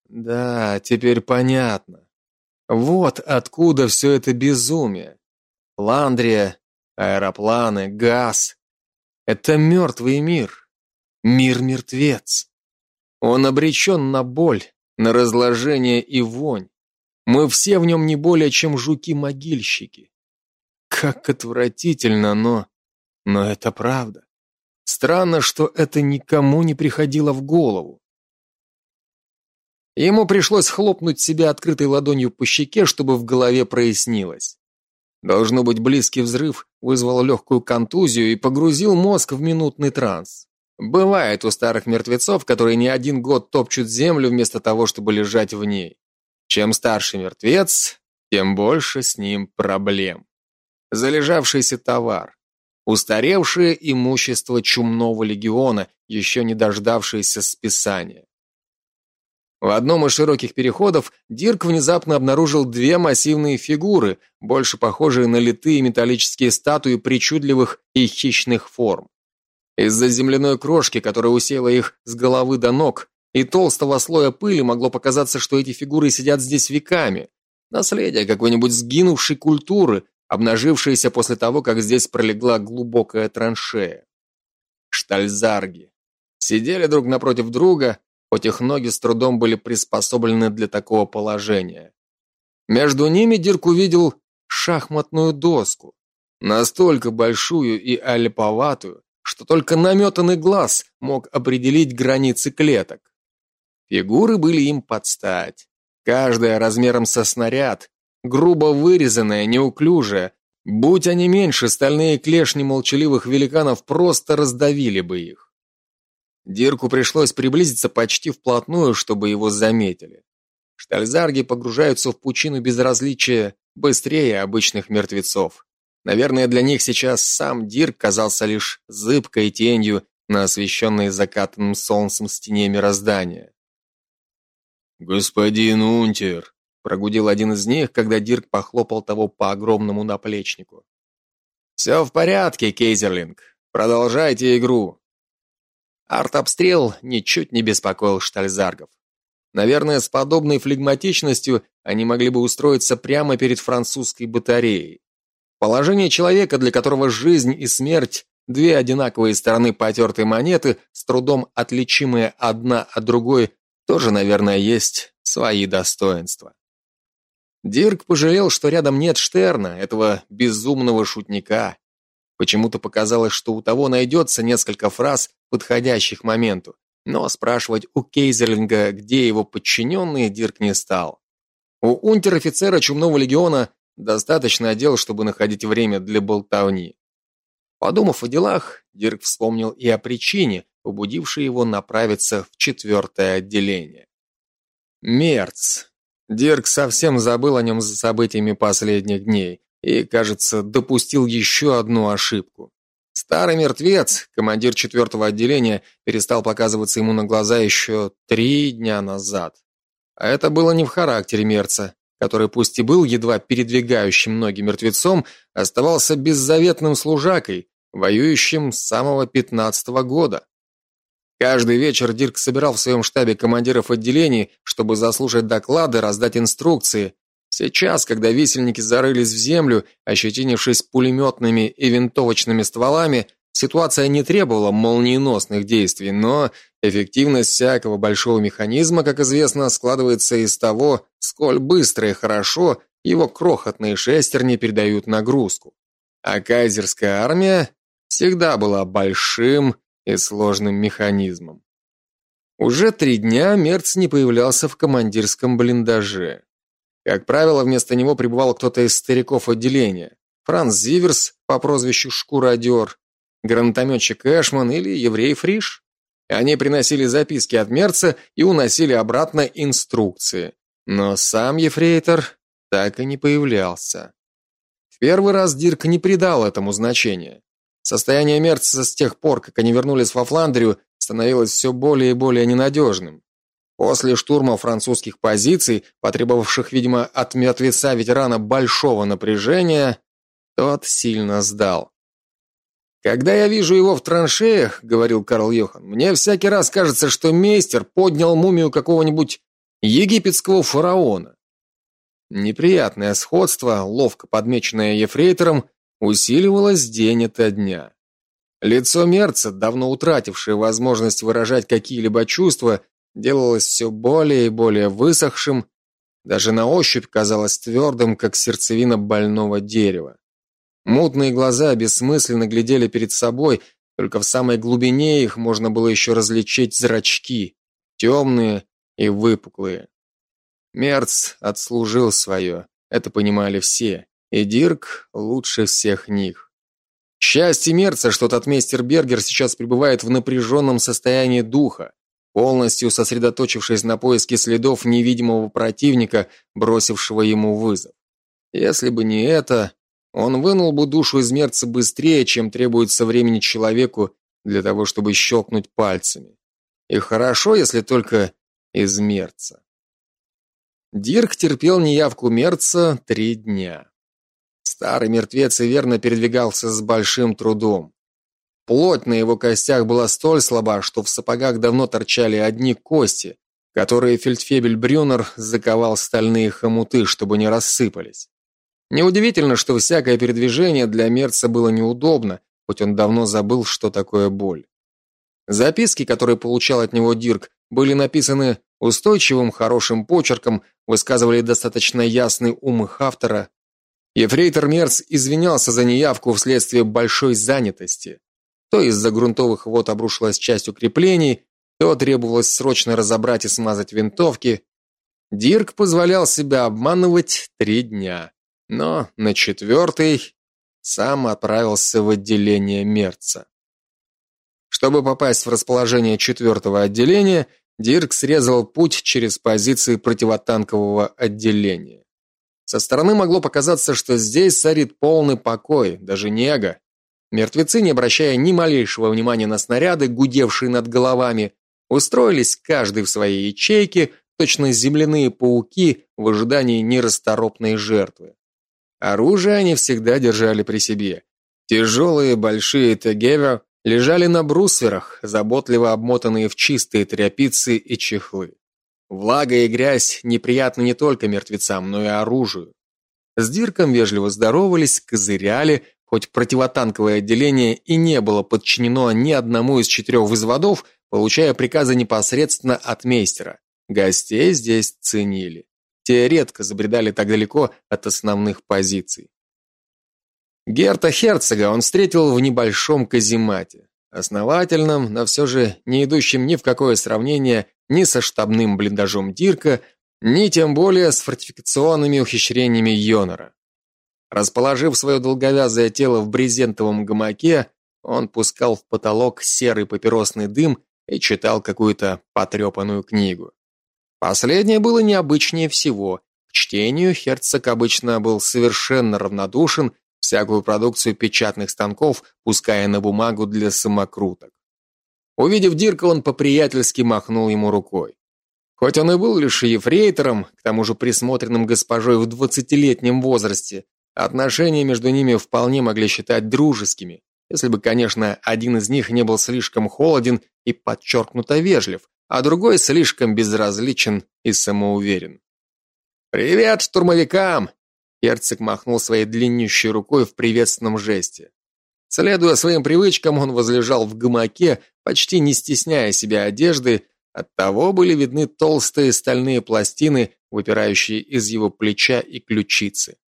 Да, теперь понятно. Вот откуда все это безумие. Ландрия, аэропланы, газ. Это мертвый мир. Мир-мертвец. Он обречен на боль, на разложение и вонь. Мы все в нем не более чем жуки-могильщики. Как отвратительно, но но это правда. Странно, что это никому не приходило в голову. Ему пришлось хлопнуть себя открытой ладонью по щеке, чтобы в голове прояснилось. Должно быть, близкий взрыв вызвал легкую контузию и погрузил мозг в минутный транс. Бывает у старых мертвецов, которые не один год топчут землю вместо того, чтобы лежать в ней. Чем старше мертвец, тем больше с ним проблем. Залежавшийся товар, устаревшее имущество чумного легиона, еще не дождавшееся списания. В одном из широких переходов Дирк внезапно обнаружил две массивные фигуры, больше похожие на литые металлические статуи причудливых и хищных форм. Из-за земляной крошки, которая усеяла их с головы до ног, и толстого слоя пыли могло показаться, что эти фигуры сидят здесь веками. Наследие какой-нибудь сгинувшей культуры, обнажившееся после того, как здесь пролегла глубокая траншея. Штальзарги сидели друг напротив друга, хоть их ноги с трудом были приспособлены для такого положения. Между ними Дирк увидел шахматную доску, настолько большую и альповатую, что только наметанный глаз мог определить границы клеток. Фигуры были им под стать, каждая размером со снаряд, грубо вырезанная, неуклюжая. Будь они меньше, стальные клешни молчаливых великанов просто раздавили бы их. Дирку пришлось приблизиться почти вплотную, чтобы его заметили. Штальзарги погружаются в пучину безразличия быстрее обычных мертвецов. Наверное, для них сейчас сам Дирк казался лишь зыбкой тенью на освещенной закатным солнцем стене мироздания. «Господин Унтер», — прогудел один из них, когда Дирк похлопал того по огромному наплечнику. «Все в порядке, Кейзерлинг. Продолжайте игру». Артобстрел ничуть не беспокоил штальзаргов. Наверное, с подобной флегматичностью они могли бы устроиться прямо перед французской батареей. Положение человека, для которого жизнь и смерть две одинаковые стороны потертой монеты, с трудом отличимые одна от другой, тоже, наверное, есть свои достоинства. Дирк пожалел, что рядом нет Штерна, этого безумного шутника. Почему-то показалось, что у того найдется несколько фраз, подходящих моменту, но спрашивать у Кейзерлинга, где его подчиненные, Дирк не стал. У унтер-офицера Чумного легиона достаточно дел, чтобы находить время для болтовни. Подумав о делах, Дирк вспомнил и о причине, побудившей его направиться в четвертое отделение. Мерц. Дирк совсем забыл о нем за событиями последних дней и, кажется, допустил еще одну ошибку. Старый мертвец, командир четвертого отделения, перестал показываться ему на глаза еще три дня назад. А это было не в характере Мерца, который пусть и был едва передвигающим ноги мертвецом, оставался беззаветным служакой, воюющим с самого пятнадцатого года. Каждый вечер Дирк собирал в своем штабе командиров отделений, чтобы заслушать доклады, раздать инструкции. Сейчас, когда висельники зарылись в землю, ощетинившись пулеметными и винтовочными стволами, ситуация не требовала молниеносных действий, но эффективность всякого большого механизма, как известно, складывается из того, сколь быстро и хорошо его крохотные шестерни передают нагрузку. А кайзерская армия всегда была большим и сложным механизмом. Уже три дня Мерц не появлялся в командирском блиндаже. Как правило, вместо него прибывал кто-то из стариков отделения. Франц Зиверс по прозвищу Шкуродер, гранатометчик Эшман или еврей Фриш. Они приносили записки от Мерца и уносили обратно инструкции. Но сам ефрейтор так и не появлялся. В первый раз Дирк не придал этому значения. Состояние Мерца с тех пор, как они вернулись во Фландрию, становилось все более и более ненадежным. После штурма французских позиций, потребовавших, видимо, от мертвеца ветерана большого напряжения, тот сильно сдал. Когда я вижу его в траншеях, говорил Карл Йохан, мне всякий раз кажется, что мейстер поднял мумию какого-нибудь египетского фараона. Неприятное сходство, ловко подмеченное ефрейтором, усиливалось день ото дня. Лицо Мерца, давно утратившее возможность выражать какие-либо чувства, делалось все более и более высохшим, даже на ощупь казалось твердым, как сердцевина больного дерева. Мутные глаза бессмысленно глядели перед собой, только в самой глубине их можно было еще различить зрачки, темные и выпуклые. Мерц отслужил свое, это понимали все и Дирк лучше всех них. Счастье Мерца, что татмейстер Бергер сейчас пребывает в напряженном состоянии духа, полностью сосредоточившись на поиске следов невидимого противника, бросившего ему вызов. Если бы не это, он вынул бы душу из Мерца быстрее, чем требуется времени человеку для того, чтобы щелкнуть пальцами. И хорошо, если только из Мерца. Дирк терпел неявку Мерца три дня. Старый мертвец и верно передвигался с большим трудом. Плоть на его костях была столь слаба, что в сапогах давно торчали одни кости, которые фельдфебель Брюнер заковал стальные хомуты, чтобы не рассыпались. Неудивительно, что всякое передвижение для мерца было неудобно, хоть он давно забыл, что такое боль. Записки, которые получал от него Дирк, были написаны устойчивым, хорошим почерком, высказывали достаточно ясный ум их автора, Ефрейтор Мерц извинялся за неявку вследствие большой занятости. То из-за грунтовых вод обрушилась часть укреплений, то требовалось срочно разобрать и смазать винтовки. Дирк позволял себя обманывать три дня, но на четвертый сам отправился в отделение Мерца. Чтобы попасть в расположение четвертого отделения, Дирк срезал путь через позиции противотанкового отделения. Со стороны могло показаться, что здесь царит полный покой, даже нега. Мертвецы, не обращая ни малейшего внимания на снаряды, гудевшие над головами, устроились каждый в своей ячейке, точно земляные пауки в ожидании нерасторопной жертвы. Оружие они всегда держали при себе. Тяжелые большие тегевер лежали на брусверах, заботливо обмотанные в чистые тряпицы и чехлы. Влага и грязь неприятны не только мертвецам, но и оружию. С Дирком вежливо здоровались, козыряли, хоть противотанковое отделение и не было подчинено ни одному из четырех взводов, получая приказы непосредственно от мейстера. Гостей здесь ценили. Те редко забредали так далеко от основных позиций. Герта Херцога он встретил в небольшом каземате, основательном, но все же не идущем ни в какое сравнение ни со штабным блиндажом Дирка, ни тем более с фортификационными ухищрениями Йонора. Расположив свое долговязое тело в брезентовом гамаке, он пускал в потолок серый папиросный дым и читал какую-то потрепанную книгу. Последнее было необычнее всего. К чтению Херцог обычно был совершенно равнодушен всякую продукцию печатных станков, пуская на бумагу для самокруток. Увидев Дирка, он по-приятельски махнул ему рукой. Хоть он и был лишь ефрейтором, к тому же присмотренным госпожой в двадцатилетнем возрасте, отношения между ними вполне могли считать дружескими, если бы, конечно, один из них не был слишком холоден и подчеркнуто вежлив, а другой слишком безразличен и самоуверен. «Привет штурмовикам!» Герцог махнул своей длиннющей рукой в приветственном жесте. Следуя своим привычкам, он возлежал в гамаке, почти не стесняя себя одежды, оттого были видны толстые стальные пластины, выпирающие из его плеча и ключицы.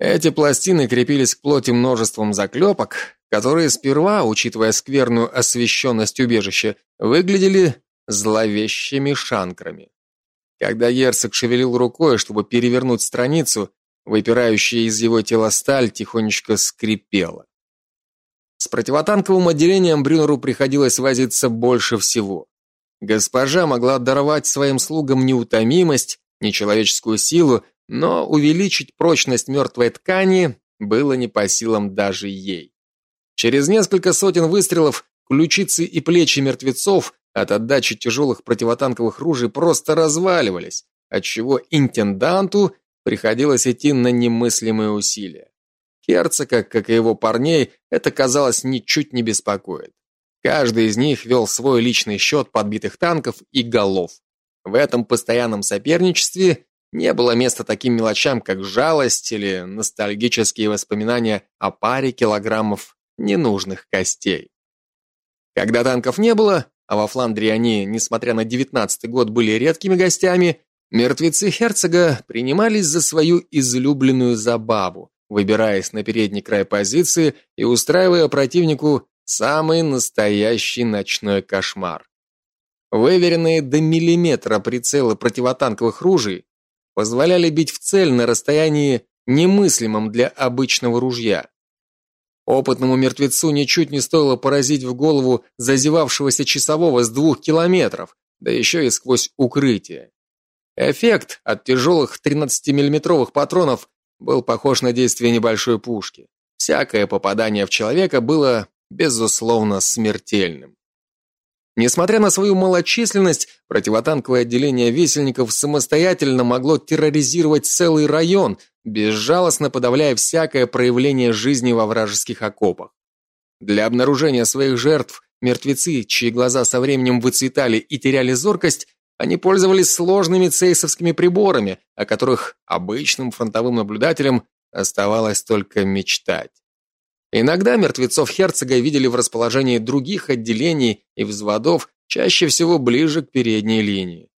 Эти пластины крепились к плоти множеством заклепок, которые сперва, учитывая скверную освещенность убежища, выглядели зловещими шанкрами. Когда герцог шевелил рукой, чтобы перевернуть страницу, Выпирающая из его тела сталь тихонечко скрипела. С противотанковым отделением Брюнеру приходилось возиться больше всего. Госпожа могла даровать своим слугам неутомимость, нечеловеческую силу, но увеличить прочность мертвой ткани было не по силам даже ей. Через несколько сотен выстрелов ключицы и плечи мертвецов от отдачи тяжелых противотанковых ружей просто разваливались, отчего интенданту приходилось идти на немыслимые усилия. Герцога, как и его парней, это, казалось, ничуть не беспокоит. Каждый из них вел свой личный счет подбитых танков и голов. В этом постоянном соперничестве не было места таким мелочам, как жалость или ностальгические воспоминания о паре килограммов ненужных костей. Когда танков не было, а во Фландрии они, несмотря на девятнадцатый год, были редкими гостями, Мертвецы герцога принимались за свою излюбленную забаву, выбираясь на передний край позиции и устраивая противнику самый настоящий ночной кошмар. Выверенные до миллиметра прицелы противотанковых ружей позволяли бить в цель на расстоянии немыслимом для обычного ружья. Опытному мертвецу ничуть не стоило поразить в голову зазевавшегося часового с двух километров, да еще и сквозь укрытие. Эффект от тяжелых 13-миллиметровых патронов был похож на действие небольшой пушки. Всякое попадание в человека было, безусловно, смертельным. Несмотря на свою малочисленность, противотанковое отделение весельников самостоятельно могло терроризировать целый район, безжалостно подавляя всякое проявление жизни во вражеских окопах. Для обнаружения своих жертв мертвецы, чьи глаза со временем выцветали и теряли зоркость, они пользовались сложными цейсовскими приборами, о которых обычным фронтовым наблюдателям оставалось только мечтать. Иногда мертвецов герцога видели в расположении других отделений и взводов, чаще всего ближе к передней линии.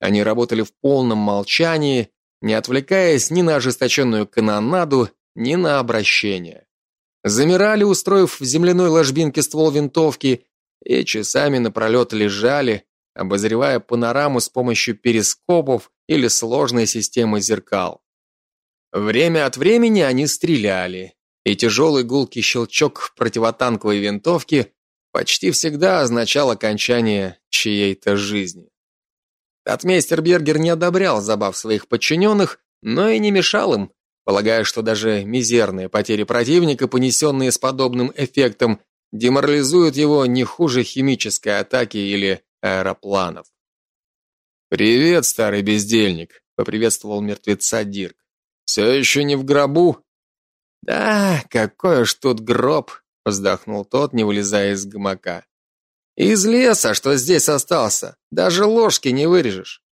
Они работали в полном молчании, не отвлекаясь ни на ожесточенную канонаду, ни на обращение. Замирали, устроив в земляной ложбинке ствол винтовки, и часами напролет лежали, обозревая панораму с помощью перископов или сложной системы зеркал. Время от времени они стреляли, и тяжелый гулкий щелчок противотанковой винтовки почти всегда означал окончание чьей-то жизни. Татмейстер Бергер не одобрял забав своих подчиненных, но и не мешал им, полагая, что даже мизерные потери противника, понесенные с подобным эффектом, деморализуют его не хуже химической атаки или аэропланов. «Привет, старый бездельник», — поприветствовал мертвеца Дирк. «Все еще не в гробу?» «Да, какой уж тут гроб», — вздохнул тот, не вылезая из гамака. «Из леса, что здесь остался, даже ложки не вырежешь.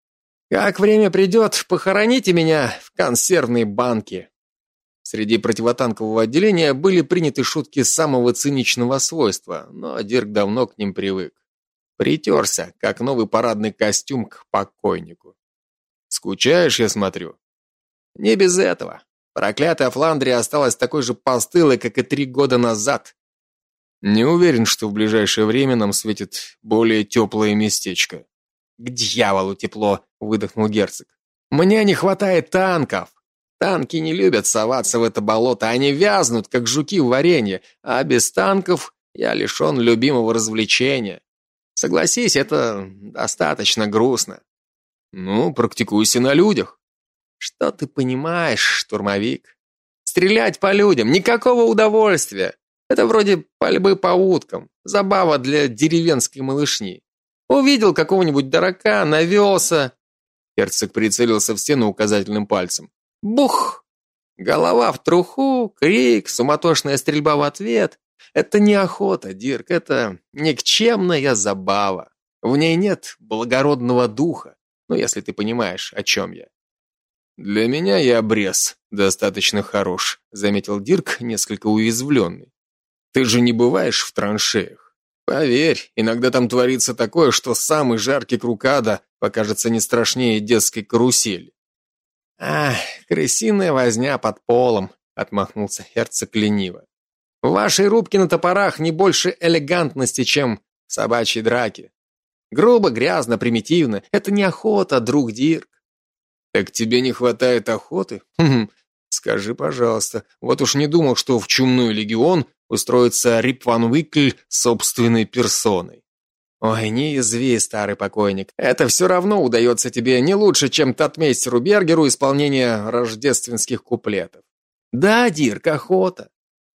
Как время придет, похороните меня в консервной банке». Среди противотанкового отделения были приняты шутки самого циничного свойства, но Дирк давно к ним привык. Притерся, как новый парадный костюм к покойнику. Скучаешь, я смотрю. Не без этого. Проклятая Фландрия осталась такой же постылой, как и три года назад. Не уверен, что в ближайшее время нам светит более теплое местечко. К дьяволу тепло, выдохнул герцог. Мне не хватает танков. Танки не любят соваться в это болото, они вязнут, как жуки в варенье, а без танков я лишен любимого развлечения. Согласись, это достаточно грустно. Ну, практикуйся на людях. Что ты понимаешь, штурмовик? Стрелять по людям никакого удовольствия. Это вроде пальбы по уткам, забава для деревенской малышни. Увидел какого-нибудь дурака, навелся. Герцог прицелился в стену указательным пальцем. Бух! Голова в труху, крик, суматошная стрельба в ответ. Это не охота, Дирк, это никчемная забава. В ней нет благородного духа, ну, если ты понимаешь, о чем я. Для меня я обрез достаточно хорош, заметил Дирк, несколько уязвленный. Ты же не бываешь в траншеях. Поверь, иногда там творится такое, что самый жаркий круг ада покажется не страшнее детской карусели. Ах, крысиная возня под полом, отмахнулся Херцог лениво. В вашей рубке на топорах не больше элегантности, чем собачьи драки. Грубо, грязно, примитивно. Это не охота, друг Дирк. Так тебе не хватает охоты? Хм, скажи, пожалуйста. Вот уж не думал, что в чумной легион устроится Рип Ван Уикль собственной персоной. Ой, не язви, старый покойник. Это все равно удается тебе не лучше, чем татмейстеру Бергеру исполнение рождественских куплетов. Да, Дирк, охота.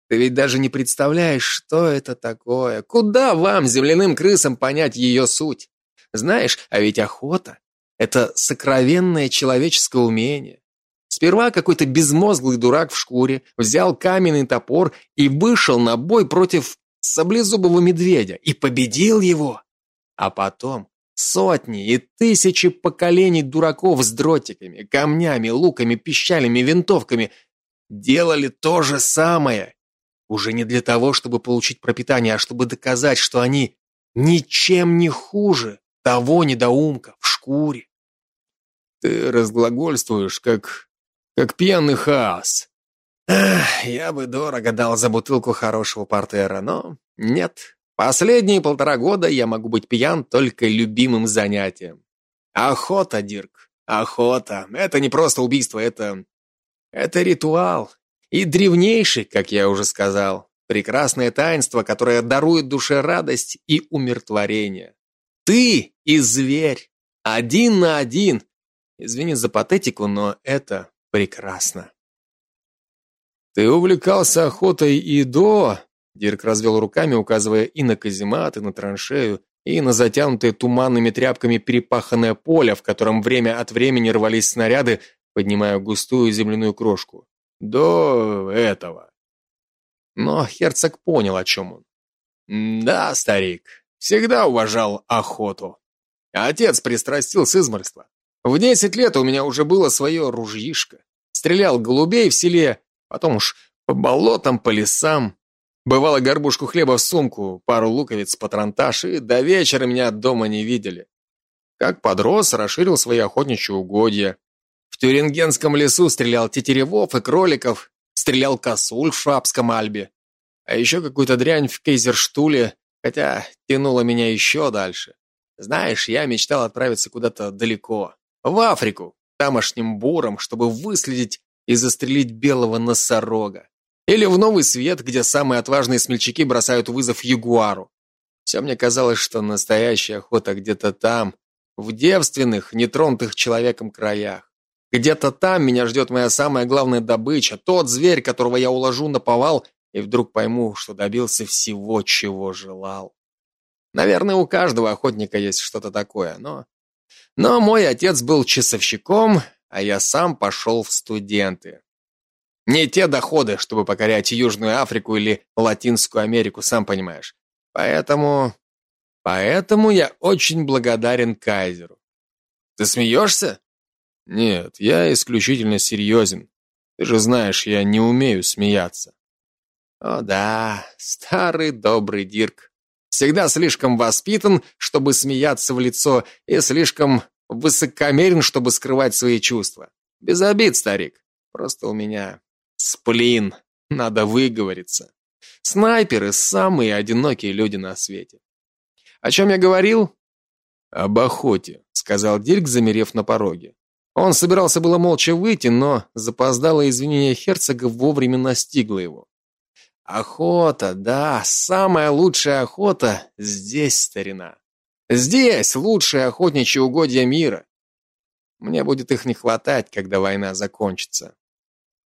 Ты ведь даже не представляешь, что это такое. Куда вам, земляным крысам, понять ее суть? Знаешь, а ведь охота — это сокровенное человеческое умение. Сперва какой-то безмозглый дурак в шкуре взял каменный топор и вышел на бой против саблезубого медведя и победил его. А потом сотни и тысячи поколений дураков с дротиками, камнями, луками, пищалями, винтовками делали то же самое уже не для того, чтобы получить пропитание, а чтобы доказать, что они ничем не хуже того недоумка в шкуре. Ты разглагольствуешь, как... как пьяный хаос. Эх, я бы дорого дал за бутылку хорошего портера, но нет. Последние полтора года я могу быть пьян только любимым занятием. Охота, Дирк, охота. Это не просто убийство, это... Это ритуал, и древнейший, как я уже сказал, прекрасное таинство, которое дарует душе радость и умиротворение. Ты и зверь, один на один. Извини за патетику, но это прекрасно. Ты увлекался охотой и до... Дирк развел руками, указывая и на каземат, и на траншею, и на затянутое туманными тряпками перепаханное поле, в котором время от времени рвались снаряды, поднимая густую земляную крошку. До этого. Но Херцог понял, о чем он. Да, старик, всегда уважал охоту. Отец пристрастил с изморства. В десять лет у меня уже было свое ружьишко. Стрелял голубей в селе, потом уж по болотам, по лесам. Бывало горбушку хлеба в сумку, пару луковиц, патронтаж, и до вечера меня дома не видели. Как подрос, расширил свои охотничьи угодья. В Тюрингенском лесу стрелял тетеревов и кроликов, стрелял косуль в Швабском Альбе. А еще какую-то дрянь в Кейзерштуле, хотя тянуло меня еще дальше. Знаешь, я мечтал отправиться куда-то далеко, в Африку, тамошним буром, чтобы выследить и застрелить белого носорога. Или в Новый Свет, где самые отважные смельчаки бросают вызов ягуару. Все мне казалось, что настоящая охота где-то там, в девственных, нетронутых человеком краях. Где-то там меня ждет моя самая главная добыча, тот зверь, которого я уложу на повал, и вдруг пойму, что добился всего, чего желал. Наверное, у каждого охотника есть что-то такое, но... Но мой отец был часовщиком, а я сам пошел в студенты. Не те доходы, чтобы покорять Южную Африку или Латинскую Америку, сам понимаешь. Поэтому... Поэтому я очень благодарен Кайзеру. Ты смеешься? Нет, я исключительно серьезен. Ты же знаешь, я не умею смеяться. О да, старый добрый Дирк. Всегда слишком воспитан, чтобы смеяться в лицо, и слишком высокомерен, чтобы скрывать свои чувства. Без обид, старик. Просто у меня сплин. Надо выговориться. Снайперы – самые одинокие люди на свете. О чем я говорил? Об охоте, сказал Дирк, замерев на пороге. Он собирался было молча выйти, но запоздалое извинение герцога вовремя настигло его. Охота, да, самая лучшая охота здесь, старина. Здесь лучшие охотничьи угодья мира. Мне будет их не хватать, когда война закончится.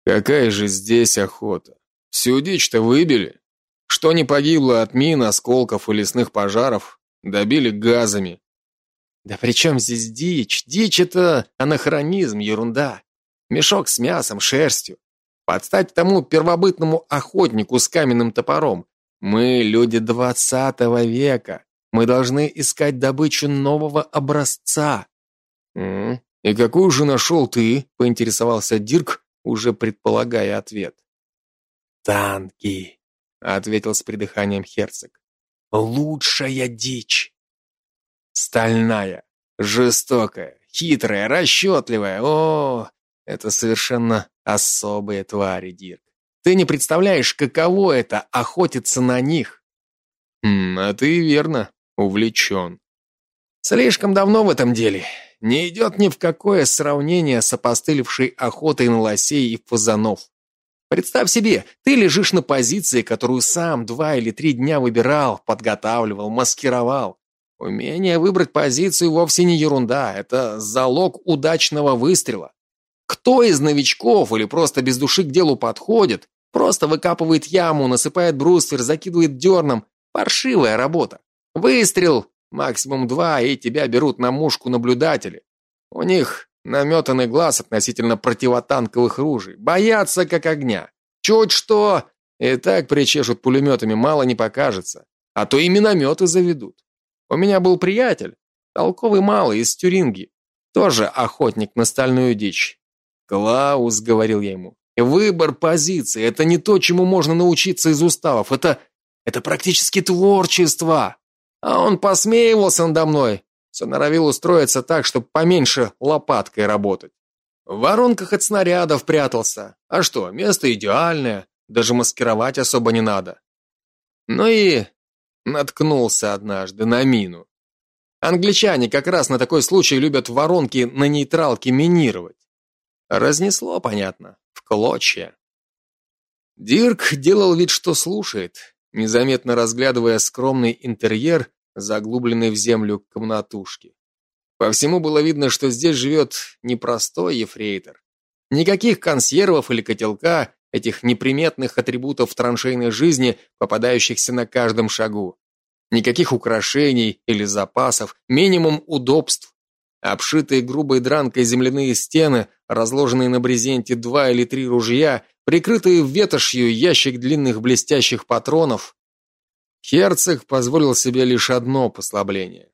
Какая же здесь охота? Всю дичь-то выбили. Что не погибло от мин, осколков и лесных пожаров, добили газами. Да при чем здесь дичь? Дичь это анахронизм, ерунда. Мешок с мясом, шерстью. Подстать тому первобытному охотнику с каменным топором. Мы люди двадцатого века. Мы должны искать добычу нового образца. И какую же нашел ты? Поинтересовался Дирк, уже предполагая ответ. Танки, ответил с придыханием Херцог. Лучшая дичь. Стальная, жестокая, хитрая, расчетливая. О, это совершенно особые твари, Дирк. Ты не представляешь, каково это охотиться на них. Хм, а ты верно увлечен. Слишком давно в этом деле. Не идет ни в какое сравнение с опостылевшей охотой на лосей и фазанов. Представь себе, ты лежишь на позиции, которую сам два или три дня выбирал, подготавливал, маскировал. Умение выбрать позицию вовсе не ерунда, это залог удачного выстрела. Кто из новичков или просто без души к делу подходит, просто выкапывает яму, насыпает бруствер, закидывает дерном. Паршивая работа. Выстрел, максимум два, и тебя берут на мушку наблюдатели. У них наметанный глаз относительно противотанковых ружей. Боятся как огня. Чуть что, и так причешут пулеметами, мало не покажется. А то и минометы заведут. У меня был приятель, толковый малый из Тюринги, тоже охотник на стальную дичь. Клаус, говорил я ему, выбор позиции это не то, чему можно научиться из уставов, это это практически творчество. А он посмеивался надо мной, все норовил устроиться так, чтобы поменьше лопаткой работать. В воронках от снарядов прятался. А что, место идеальное, даже маскировать особо не надо. Ну и наткнулся однажды на мину. Англичане как раз на такой случай любят воронки на нейтралке минировать. Разнесло, понятно, в клочья. Дирк делал вид, что слушает, незаметно разглядывая скромный интерьер, заглубленный в землю комнатушки. По всему было видно, что здесь живет непростой ефрейтор. Никаких консервов или котелка, этих неприметных атрибутов траншейной жизни, попадающихся на каждом шагу. Никаких украшений или запасов, минимум удобств. Обшитые грубой дранкой земляные стены, разложенные на брезенте два или три ружья, прикрытые ветошью ящик длинных блестящих патронов. Херцог позволил себе лишь одно послабление.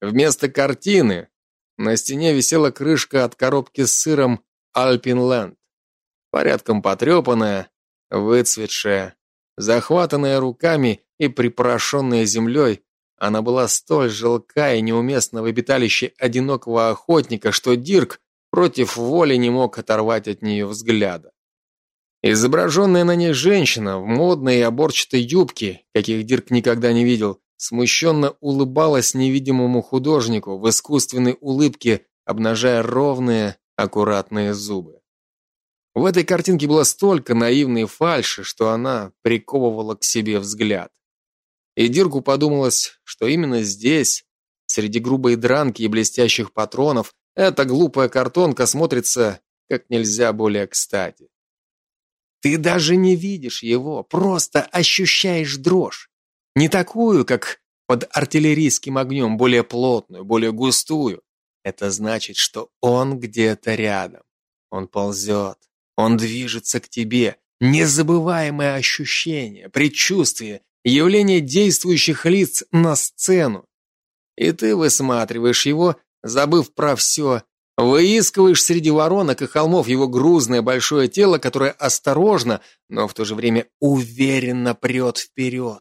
Вместо картины на стене висела крышка от коробки с сыром Альпинленд. Порядком потрепанная, выцветшая, захватанная руками и припорошенная землей, она была столь жалка и неуместна в обиталище одинокого охотника, что Дирк против воли не мог оторвать от нее взгляда. Изображенная на ней женщина в модной и оборчатой юбке, каких Дирк никогда не видел, смущенно улыбалась невидимому художнику в искусственной улыбке, обнажая ровные, аккуратные зубы. В этой картинке было столько наивной фальши, что она приковывала к себе взгляд. И Дирку подумалось, что именно здесь, среди грубой дранки и блестящих патронов, эта глупая картонка смотрится как нельзя более кстати. Ты даже не видишь его, просто ощущаешь дрожь. Не такую, как под артиллерийским огнем, более плотную, более густую. Это значит, что он где-то рядом. Он ползет, он движется к тебе. Незабываемое ощущение, предчувствие, явление действующих лиц на сцену. И ты высматриваешь его, забыв про все, Выискиваешь среди воронок и холмов его грузное большое тело, которое осторожно, но в то же время уверенно прет вперед.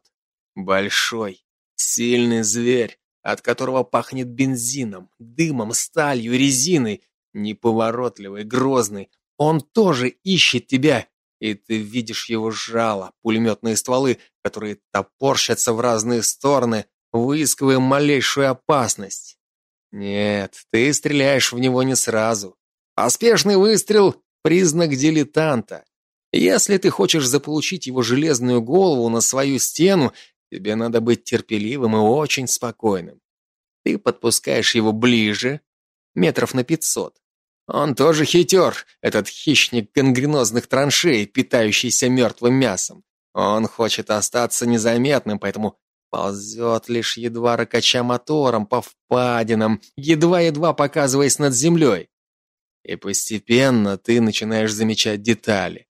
Большой, сильный зверь, от которого пахнет бензином, дымом, сталью, резиной, неповоротливый, грозный. Он тоже ищет тебя, и ты видишь его жало, пулеметные стволы, которые топорщатся в разные стороны, выискивая малейшую опасность. Нет, ты стреляешь в него не сразу. Поспешный выстрел признак дилетанта. Если ты хочешь заполучить его железную голову на свою стену, тебе надо быть терпеливым и очень спокойным. Ты подпускаешь его ближе, метров на пятьсот. Он тоже хитер, этот хищник гангренозных траншей, питающийся мертвым мясом. Он хочет остаться незаметным, поэтому Ползет лишь едва ракача мотором по впадинам, едва-едва показываясь над землей. И постепенно ты начинаешь замечать детали.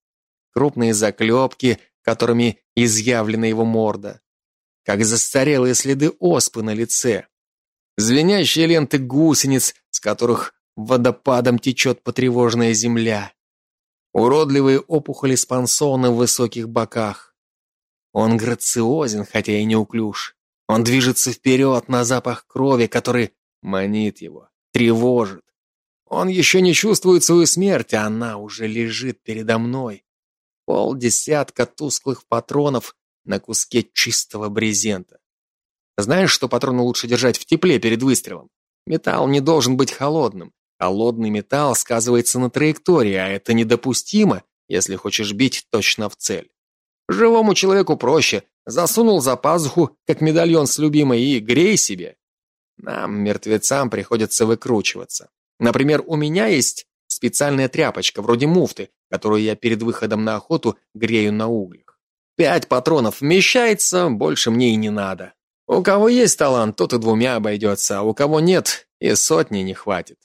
Крупные заклепки, которыми изъявлена его морда. Как застарелые следы оспы на лице. Звенящие ленты гусениц, с которых водопадом течет потревоженная земля. Уродливые опухоли спансона в высоких боках. Он грациозен, хотя и неуклюж. Он движется вперед на запах крови, который манит его, тревожит. Он еще не чувствует свою смерть, а она уже лежит передо мной. Полдесятка тусклых патронов на куске чистого брезента. Знаешь, что патроны лучше держать в тепле перед выстрелом? Металл не должен быть холодным. Холодный металл сказывается на траектории, а это недопустимо, если хочешь бить точно в цель. Живому человеку проще. Засунул за пазуху, как медальон с любимой, и грей себе. Нам, мертвецам, приходится выкручиваться. Например, у меня есть специальная тряпочка, вроде муфты, которую я перед выходом на охоту грею на углях. Пять патронов вмещается, больше мне и не надо. У кого есть талант, тот и двумя обойдется, а у кого нет, и сотни не хватит.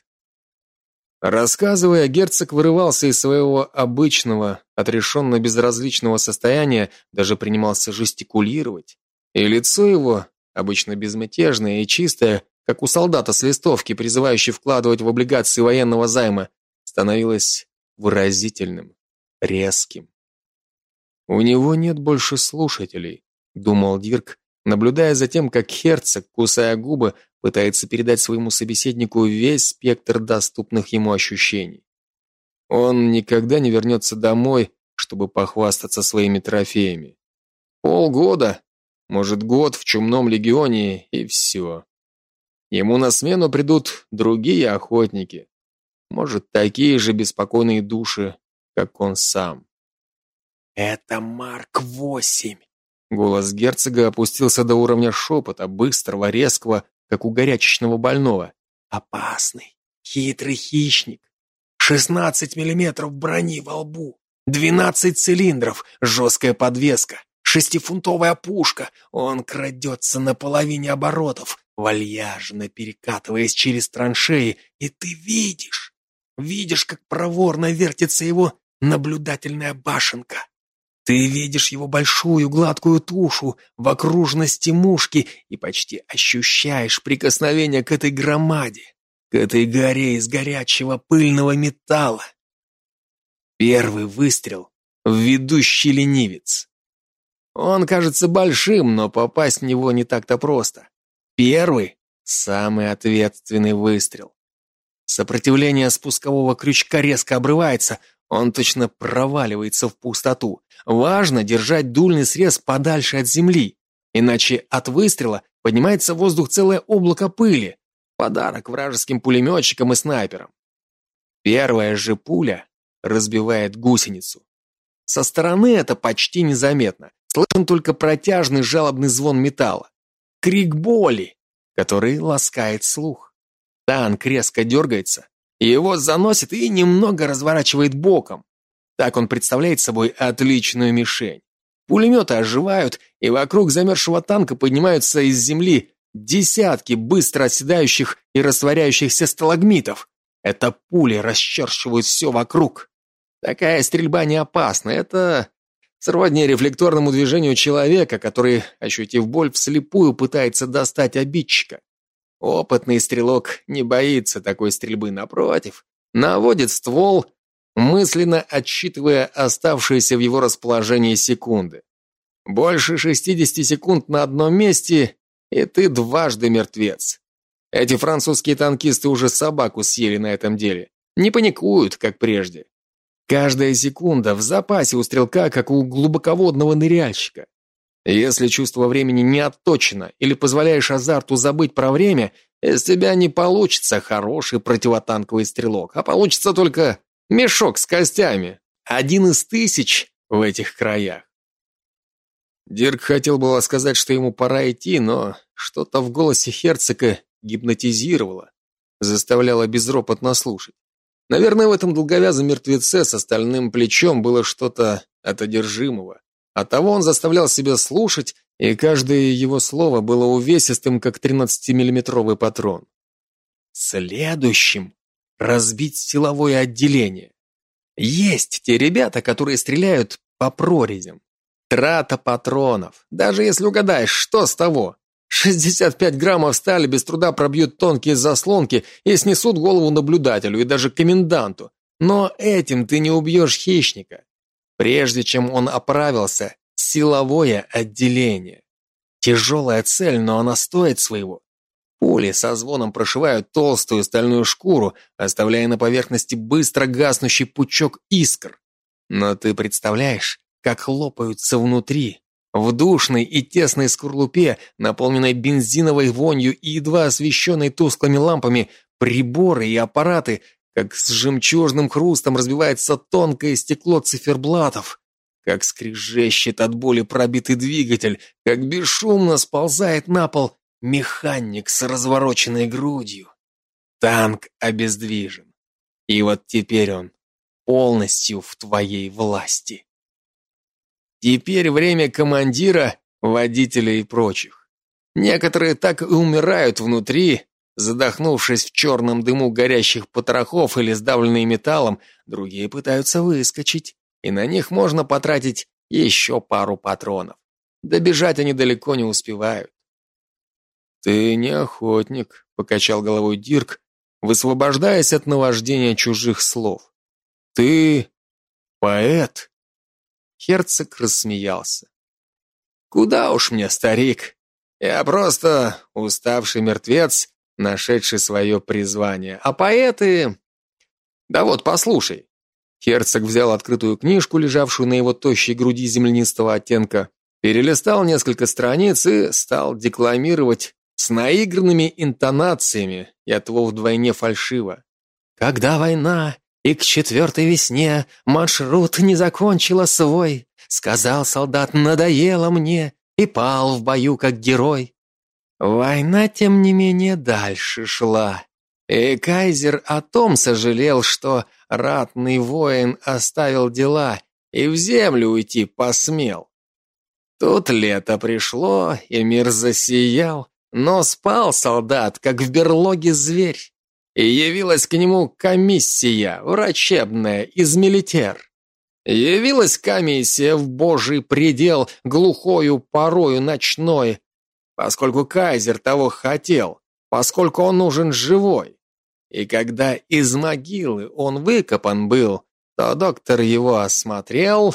Рассказывая, герцог вырывался из своего обычного, отрешенно безразличного состояния, даже принимался жестикулировать, и лицо его, обычно безмятежное и чистое, как у солдата с листовки, призывающий вкладывать в облигации военного займа, становилось выразительным, резким. У него нет больше слушателей, думал Дирк, наблюдая за тем, как герцог, кусая губы, пытается передать своему собеседнику весь спектр доступных ему ощущений. Он никогда не вернется домой, чтобы похвастаться своими трофеями. Полгода, может, год в чумном легионе и все. Ему на смену придут другие охотники, может, такие же беспокойные души, как он сам. Это Марк 8. Голос герцога опустился до уровня шепота, быстрого, резкого, как у горячечного больного. Опасный, хитрый хищник. 16 миллиметров брони во лбу, 12 цилиндров, жесткая подвеска, шестифунтовая пушка. Он крадется на половине оборотов, вальяжно перекатываясь через траншеи, и ты видишь, видишь, как проворно вертится его наблюдательная башенка. Ты видишь его большую гладкую тушу в окружности мушки и почти ощущаешь прикосновение к этой громаде, к этой горе из горячего пыльного металла. Первый выстрел в ведущий ленивец. Он кажется большим, но попасть в него не так-то просто. Первый — самый ответственный выстрел. Сопротивление спускового крючка резко обрывается, он точно проваливается в пустоту. Важно держать дульный срез подальше от земли, иначе от выстрела поднимается в воздух целое облако пыли. Подарок вражеским пулеметчикам и снайперам. Первая же пуля разбивает гусеницу. Со стороны это почти незаметно. Слышен только протяжный жалобный звон металла. Крик боли, который ласкает слух. Танк резко дергается, его заносит и немного разворачивает боком. Так он представляет собой отличную мишень. Пулеметы оживают, и вокруг замерзшего танка поднимаются из земли десятки быстро оседающих и растворяющихся сталагмитов. Это пули расчерчивают все вокруг. Такая стрельба не опасна. Это сродни рефлекторному движению человека, который, ощутив боль, вслепую пытается достать обидчика. Опытный стрелок не боится такой стрельбы, напротив, наводит ствол, мысленно отсчитывая оставшиеся в его расположении секунды. Больше 60 секунд на одном месте, и ты дважды мертвец. Эти французские танкисты уже собаку съели на этом деле. Не паникуют, как прежде. Каждая секунда в запасе у стрелка, как у глубоководного ныряльщика. Если чувство времени не отточено или позволяешь азарту забыть про время, из тебя не получится хороший противотанковый стрелок, а получится только мешок с костями. Один из тысяч в этих краях. Дирк хотел было сказать, что ему пора идти, но что-то в голосе Херцога гипнотизировало, заставляло безропотно слушать. Наверное, в этом долговязом мертвеце с остальным плечом было что-то от одержимого. Оттого он заставлял себя слушать, и каждое его слово было увесистым, как 13-миллиметровый патрон. Следующим разбить силовое отделение. Есть те ребята, которые стреляют по прорезям. Трата патронов. Даже если угадаешь, что с того? 65 граммов стали без труда пробьют тонкие заслонки и снесут голову наблюдателю и даже коменданту. Но этим ты не убьешь хищника. Прежде чем он оправился, силовое отделение. Тяжелая цель, но она стоит своего. Пули со звоном прошивают толстую стальную шкуру, оставляя на поверхности быстро гаснущий пучок искр. Но ты представляешь, как хлопаются внутри, в душной и тесной скорлупе, наполненной бензиновой вонью и едва освещенной тусклыми лампами, приборы и аппараты, как с жемчужным хрустом разбивается тонкое стекло циферблатов, как скрежещет от боли пробитый двигатель, как бесшумно сползает на пол механик с развороченной грудью. Танк обездвижен. И вот теперь он полностью в твоей власти. Теперь время командира, водителя и прочих. Некоторые так и умирают внутри, задохнувшись в черном дыму горящих потрохов или сдавленные металлом, другие пытаются выскочить, и на них можно потратить еще пару патронов. Добежать они далеко не успевают. Ты не охотник, покачал головой Дирк, высвобождаясь от наваждения чужих слов. Ты поэт. Херцог рассмеялся. Куда уж мне, старик? Я просто уставший мертвец, нашедший свое призвание. А поэты Да вот, послушай. Херцог взял открытую книжку, лежавшую на его тощей груди землянистого оттенка, перелистал несколько страниц и стал декламировать с наигранными интонациями, и оттого вдвойне фальшиво. Когда война и к четвертой весне маршрут не закончила свой. Сказал солдат, надоело мне, и пал в бою как герой. Война, тем не менее, дальше шла. И кайзер о том сожалел, что ратный воин оставил дела и в землю уйти посмел. Тут лето пришло, и мир засиял, но спал солдат, как в берлоге зверь и явилась к нему комиссия врачебная из милитер. Явилась комиссия в божий предел, глухою порою ночной, поскольку кайзер того хотел, поскольку он нужен живой. И когда из могилы он выкопан был, то доктор его осмотрел.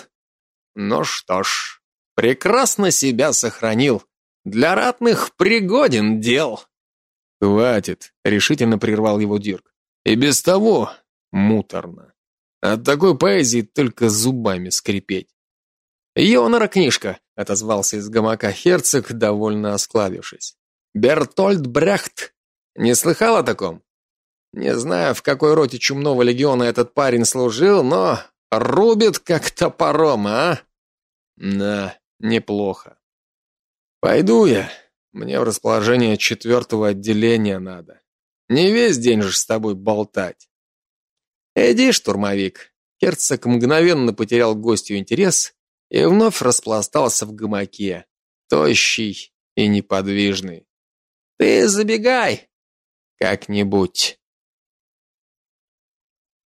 Ну что ж, прекрасно себя сохранил. Для ратных пригоден дел. Хватит, решительно прервал его Дирк. И без того муторно. От такой поэзии только зубами скрипеть. «Йонора книжка», — отозвался из гамака Херцог, довольно осклавившись. Бертольд Брехт. Не слыхал о таком? Не знаю, в какой роте чумного легиона этот парень служил, но рубит как топором, а? Да, неплохо. Пойду я. Мне в расположение четвертого отделения надо. Не весь день же с тобой болтать. Иди, штурмовик. Герцог мгновенно потерял гостю интерес и вновь распластался в гамаке, тощий и неподвижный. Ты забегай как-нибудь.